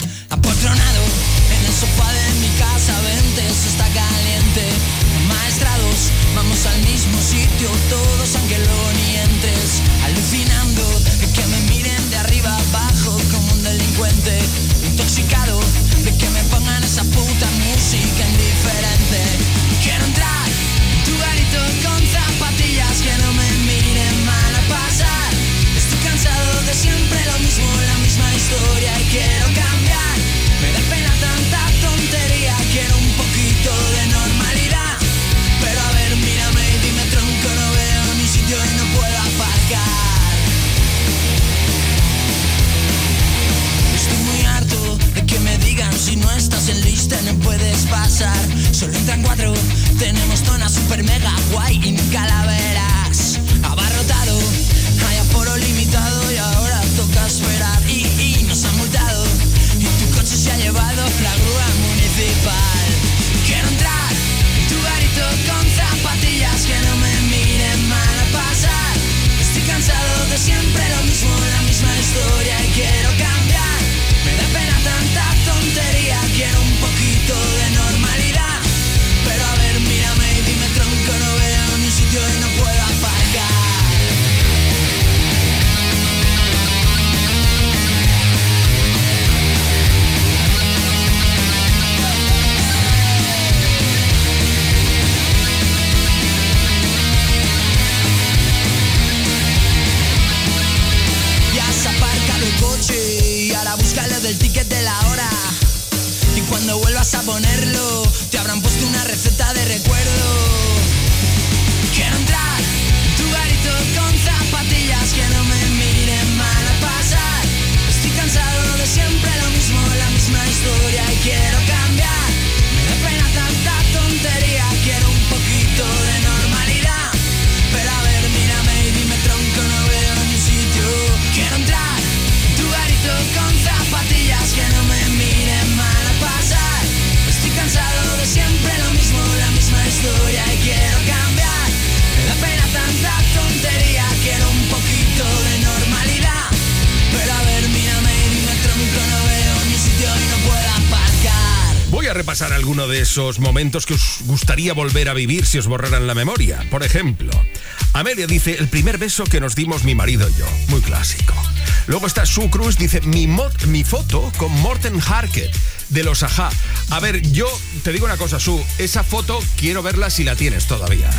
esos momentos que os gustaría volver a vivir si os borraran la memoria. Por ejemplo, Amelia dice, el primer beso que nos dimos mi marido y yo. Muy clásico. Luego está Su Cruz, dice, mi, mod, mi foto con Morten Harket de los Ajá. A ver, yo te digo una cosa, Su, esa foto quiero verla si la tienes todavía.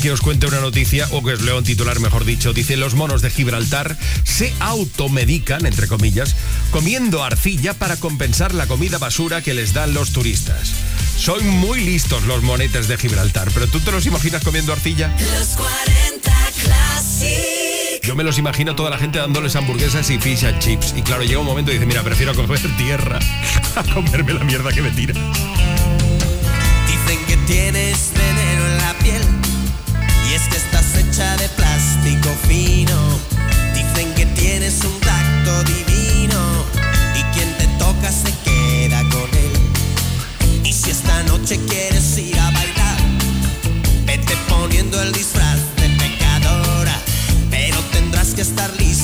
Que os cuente una noticia, o que os leo un titular mejor dicho. Dice, los monos de Gibraltar se automedican, entre comillas, comiendo arcilla para compensar la comida basura que les dan los turistas. Son muy listos los monetes de Gibraltar, pero ¿tú te los imaginas comiendo arcilla? Los 40 Classic. Yo me los imagino toda la gente dándoles hamburguesas y fish and chips. Y claro, llega un momento y dice, mira, prefiero comer tierra a comerme la mierda que me tira. Dicen que tienes de plástico fino. Dicen que tienes un tacto divino y quien te toca se queda con él. Y si esta noche quieres ir a bailar, vete poniendo el disfraz de pecadora, pero tendrás que estar lista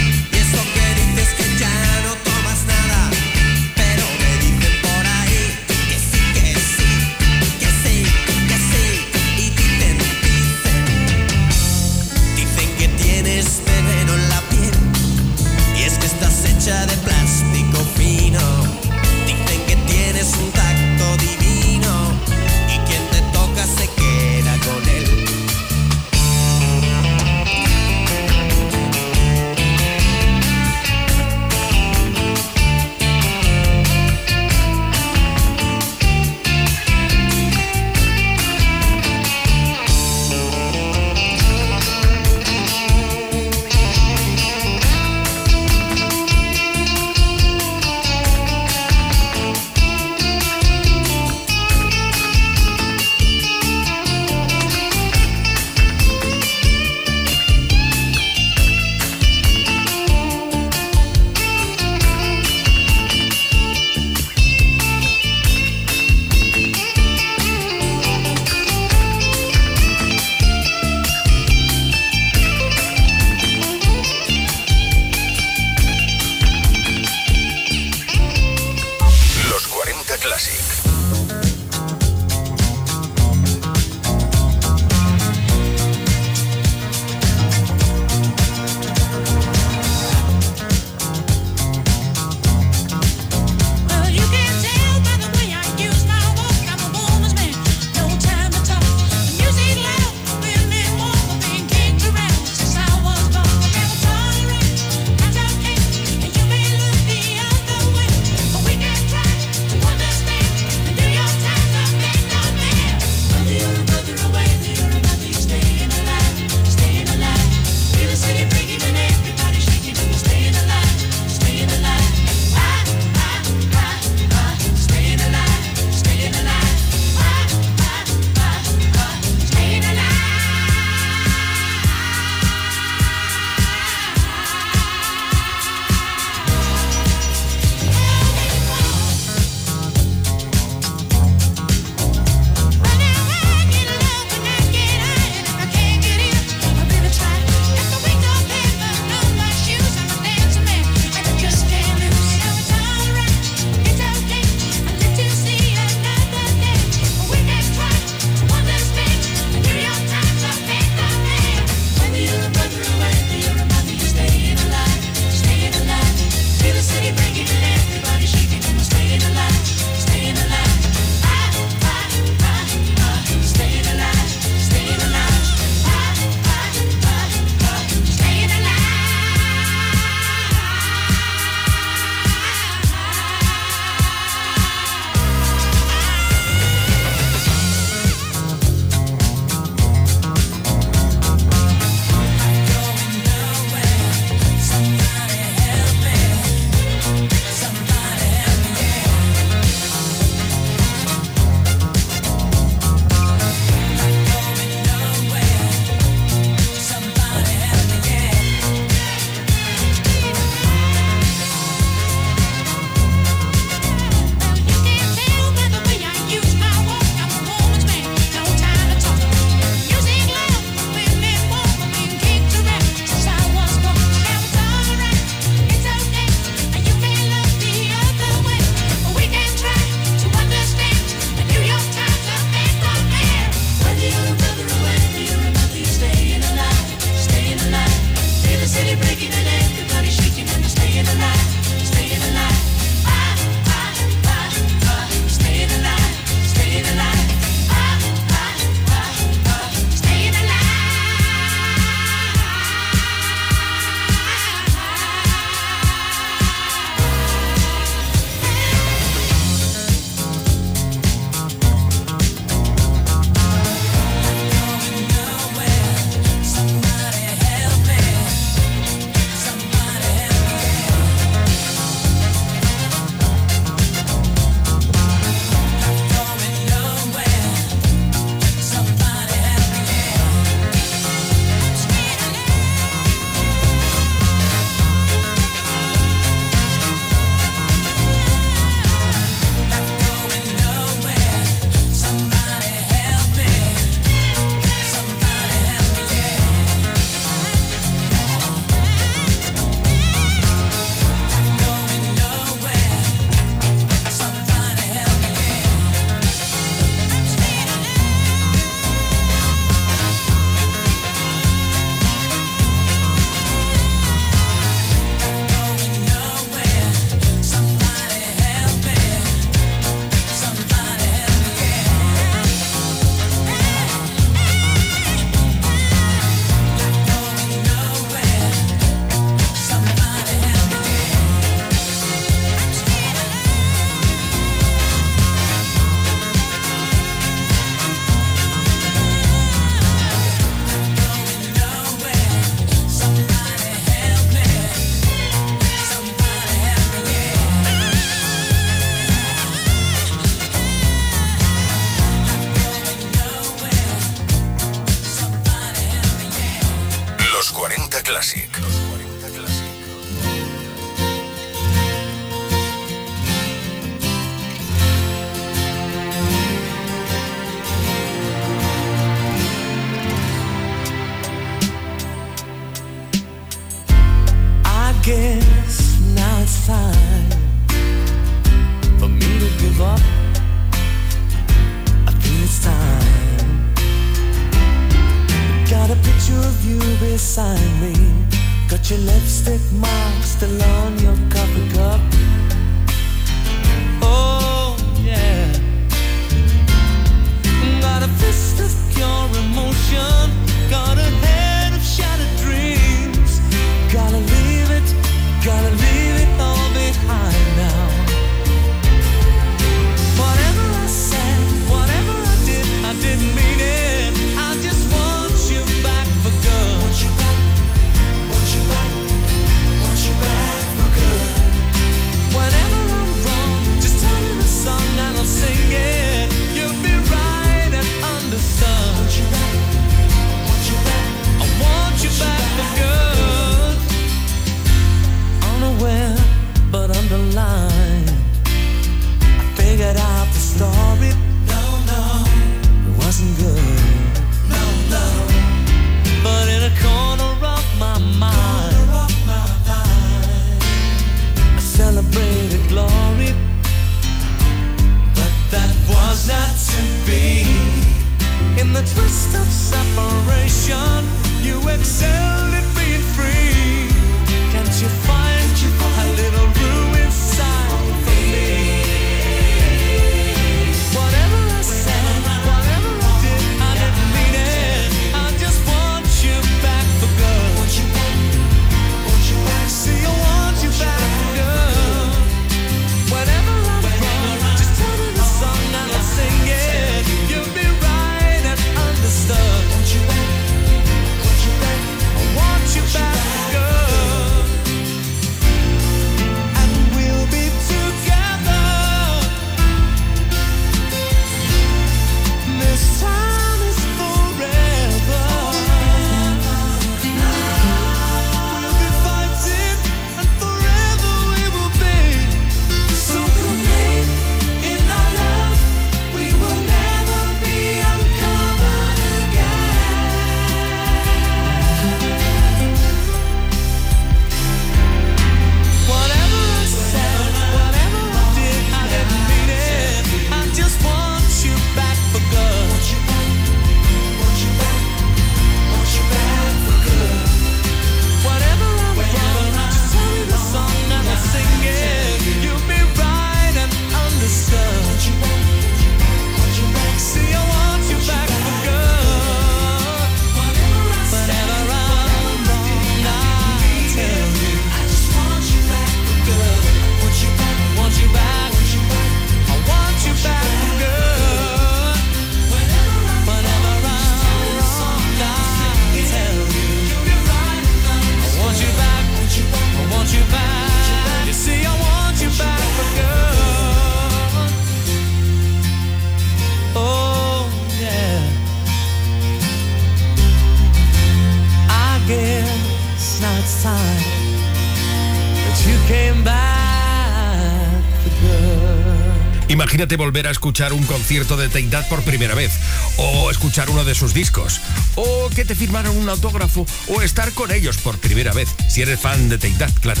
Volver a escuchar un concierto de Take That por primera vez, o escuchar uno de sus discos, o que te firmaron un autógrafo, o estar con ellos por primera vez, si eres fan de Take That, claro.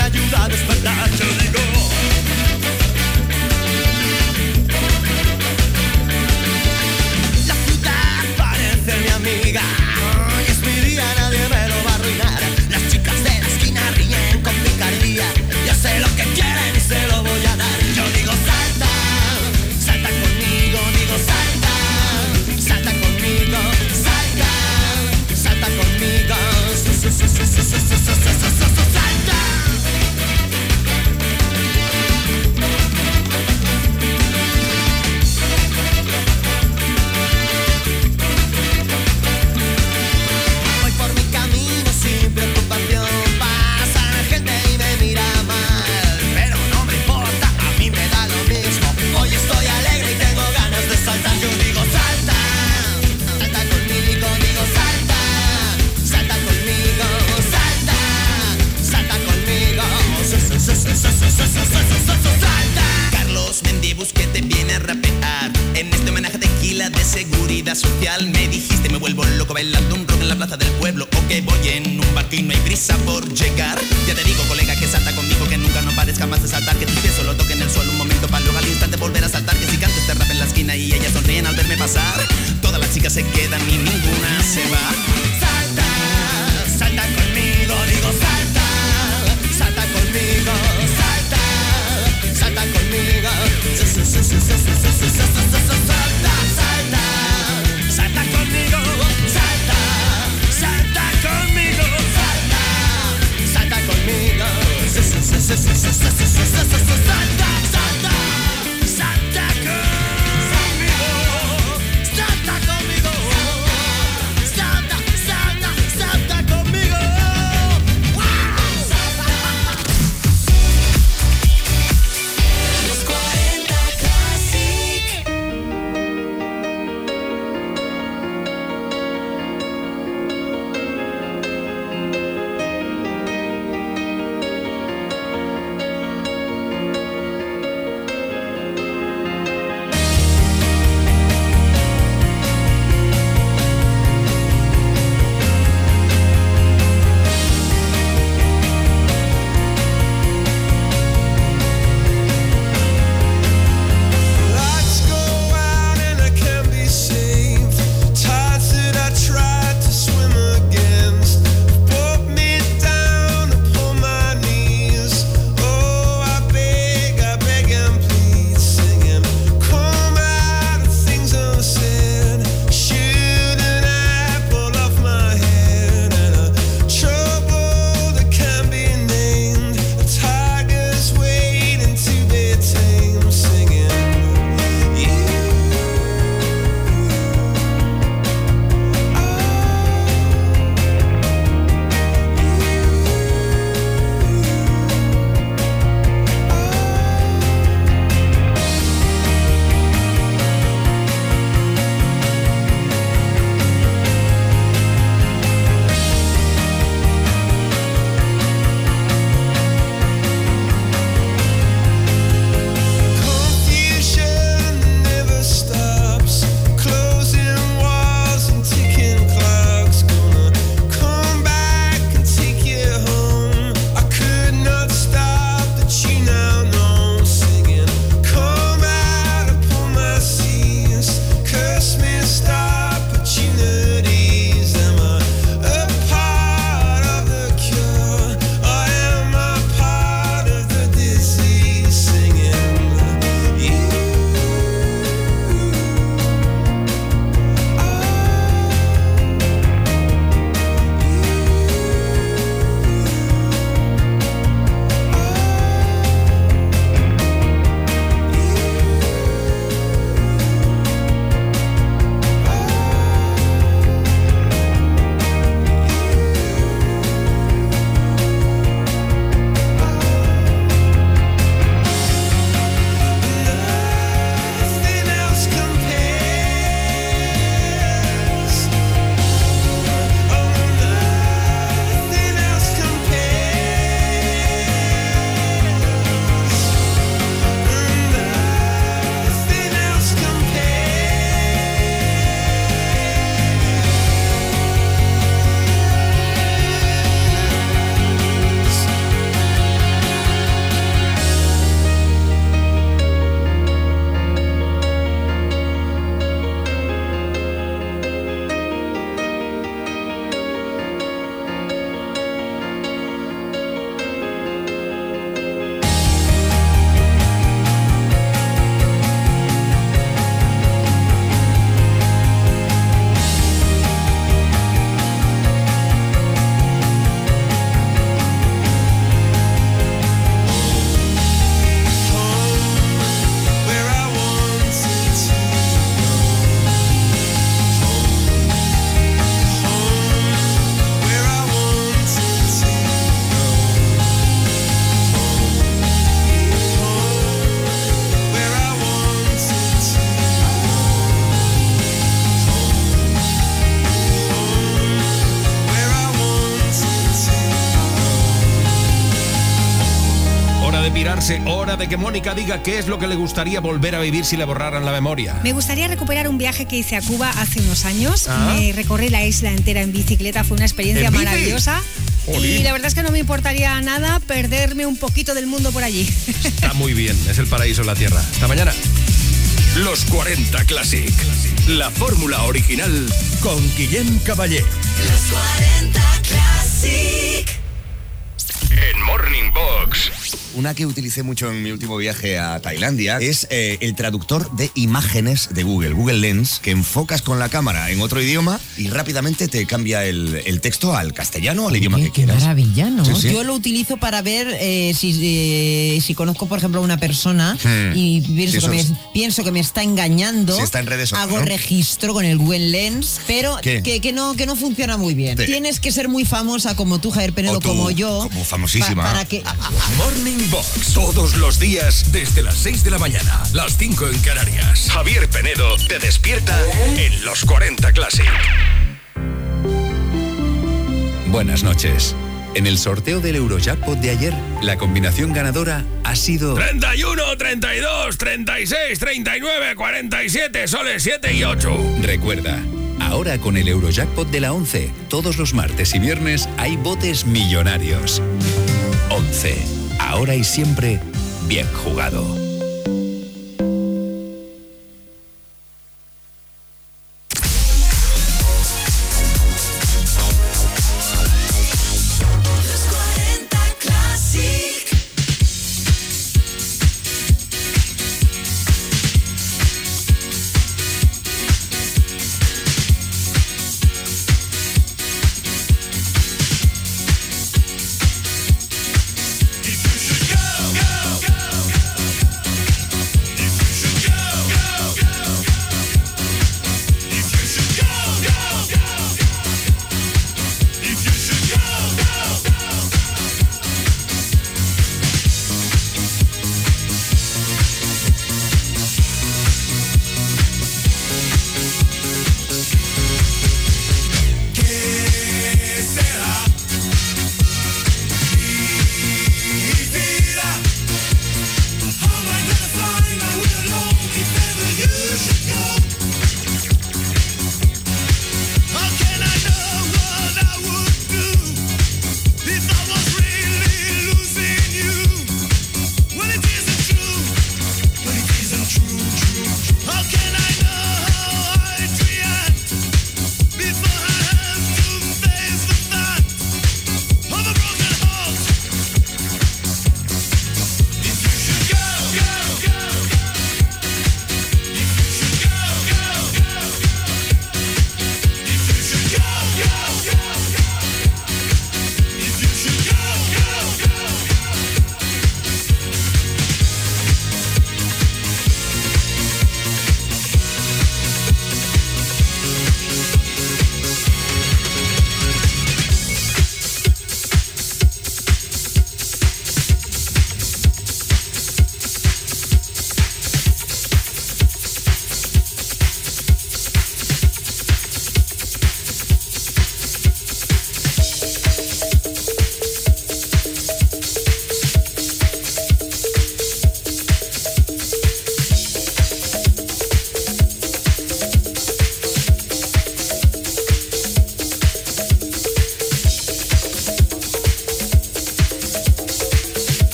Ayuda a despertar. De que Mónica diga qué es lo que le gustaría volver a vivir si le borraran la memoria. Me gustaría recuperar un viaje que hice a Cuba hace unos años. Ah. Me recorrí la isla entera en bicicleta, fue una experiencia maravillosa. Y la verdad es que no me importaría nada perderme un poquito del mundo por allí. Está muy bien, es el paraíso en la tierra. Hasta mañana. Los 40 Classic. La fórmula original con Guillem Caballé. Los 40 Classic. En Morning Box. Una que utilicé mucho en mi último viaje a Tailandia es eh, el traductor de imágenes de Google, Google Lens, que enfocas con la cámara en otro idioma y rápidamente te cambia el, el texto al castellano o al idioma que Qué quieras. maravilla, ¿no? Sí, sí. Yo lo utilizo para ver eh, si, eh, si conozco, por ejemplo, a una persona Hmm. y pienso, Sí, que me, eso pienso que me está engañando. Si está en redes sociales, Hago ¿no? registro con el Google Lens, pero ¿Qué? que, que no, que no funciona muy bien. Sí. Tienes que ser muy famosa como tú, Javier Penedo, como yo. como famosísima. pa- para que. Morning Box. Todos los días desde las 6 de la mañana. Las 5 en Canarias. Javier Penedo te despierta en los 40 Classic. Buenas noches. En el sorteo del Eurojackpot de ayer, la combinación ganadora ha sido 31, 32, 36, 39, 47, soles 7 y 8. Recuerda, ahora con el Eurojackpot de la 11, todos los martes y viernes hay botes millonarios. 11. Ahora y siempre, bien jugado.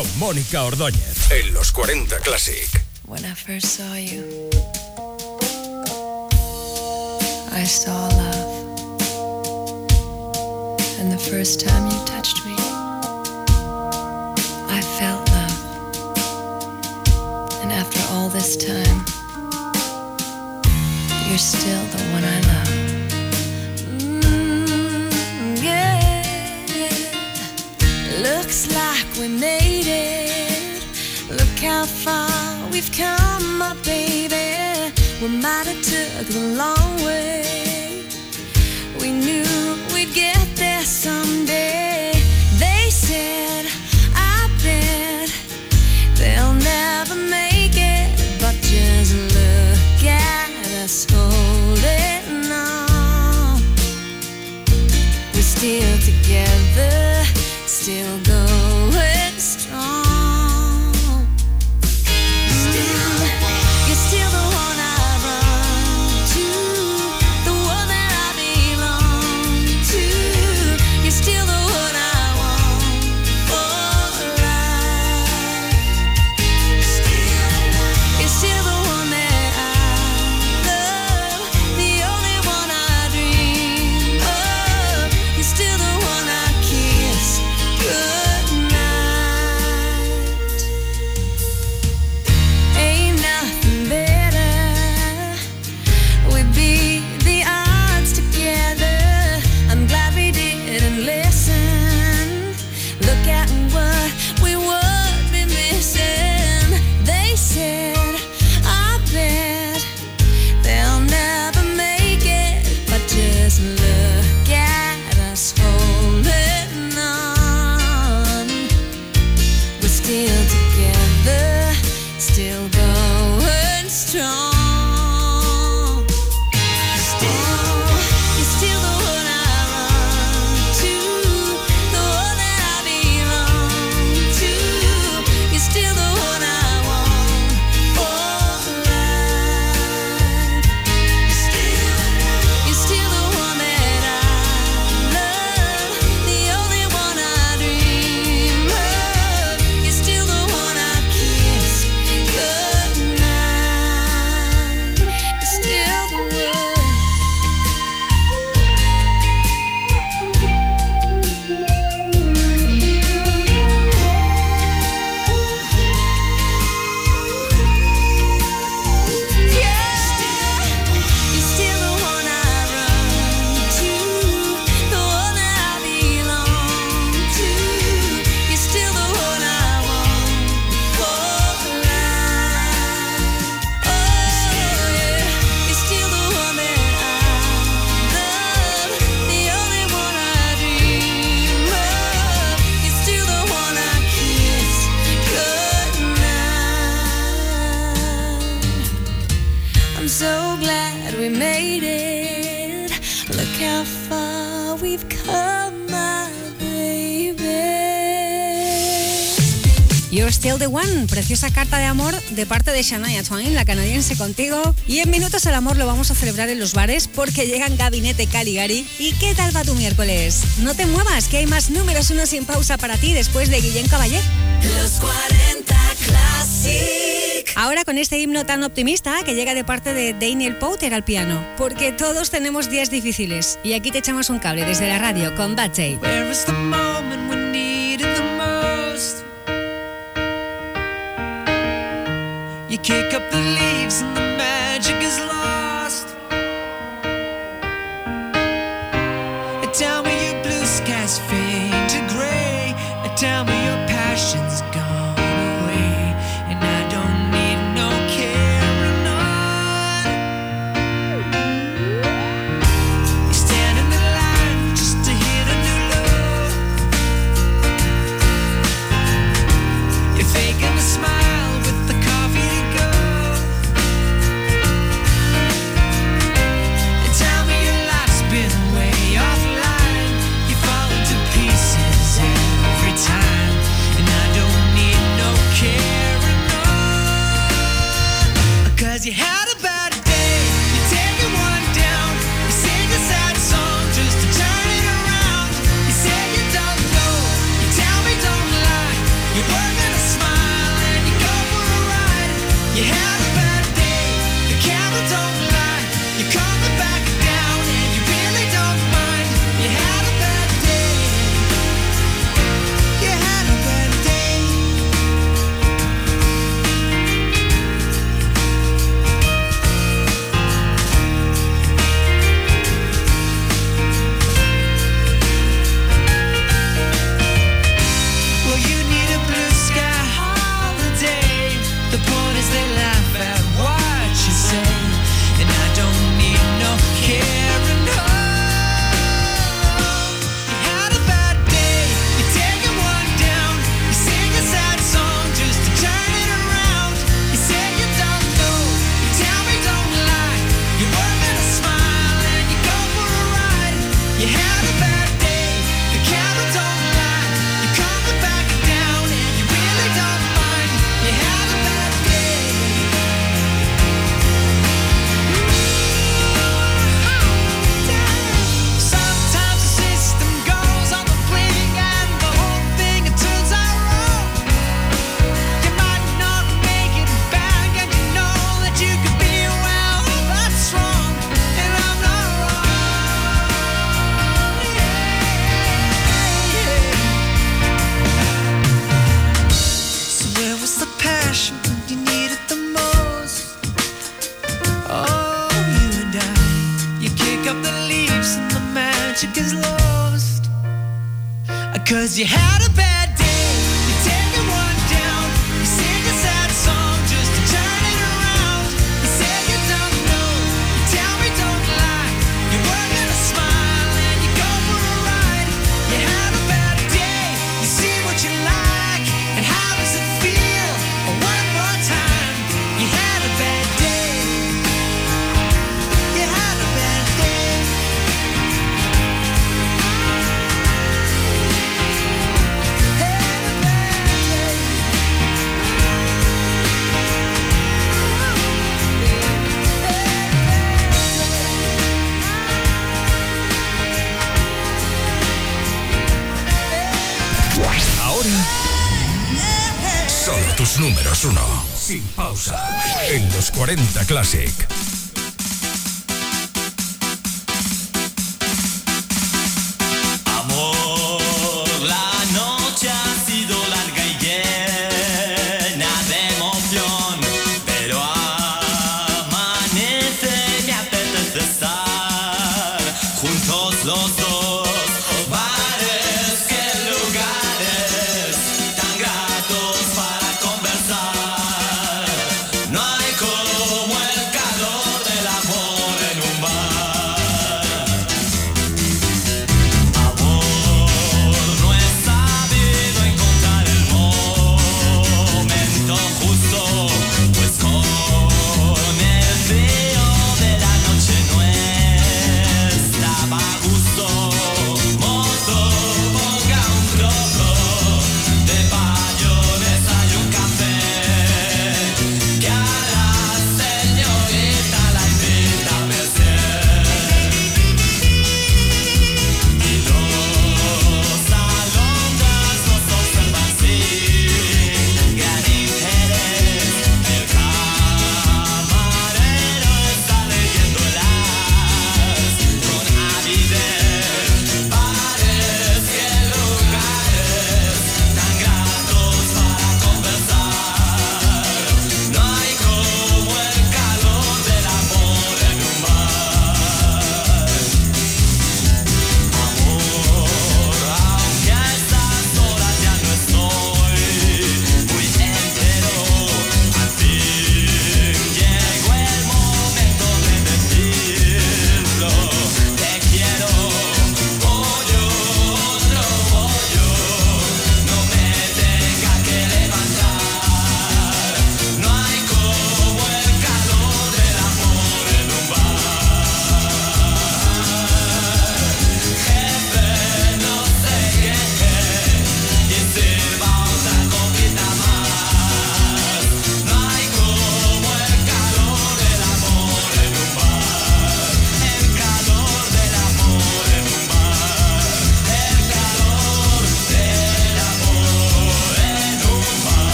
con Mónica Ordóñez en los 40 Classic. When I first saw you, I saw love. And the first time you touched me. preciosa carta de amor de parte de Shania Twain, la canadiense contigo. Y en minutos el amor lo vamos a celebrar en los bares porque llegan Gabinete Caligari. ¿Y qué tal va tu miércoles? No te muevas, que hay más números uno sin pausa para ti después de Guillén Caballé. Los 40 Classic. Ahora con este himno tan optimista que llega de parte de Daniel Powter al piano, porque todos tenemos días difíciles y aquí te echamos un cable desde la radio con Bad Day.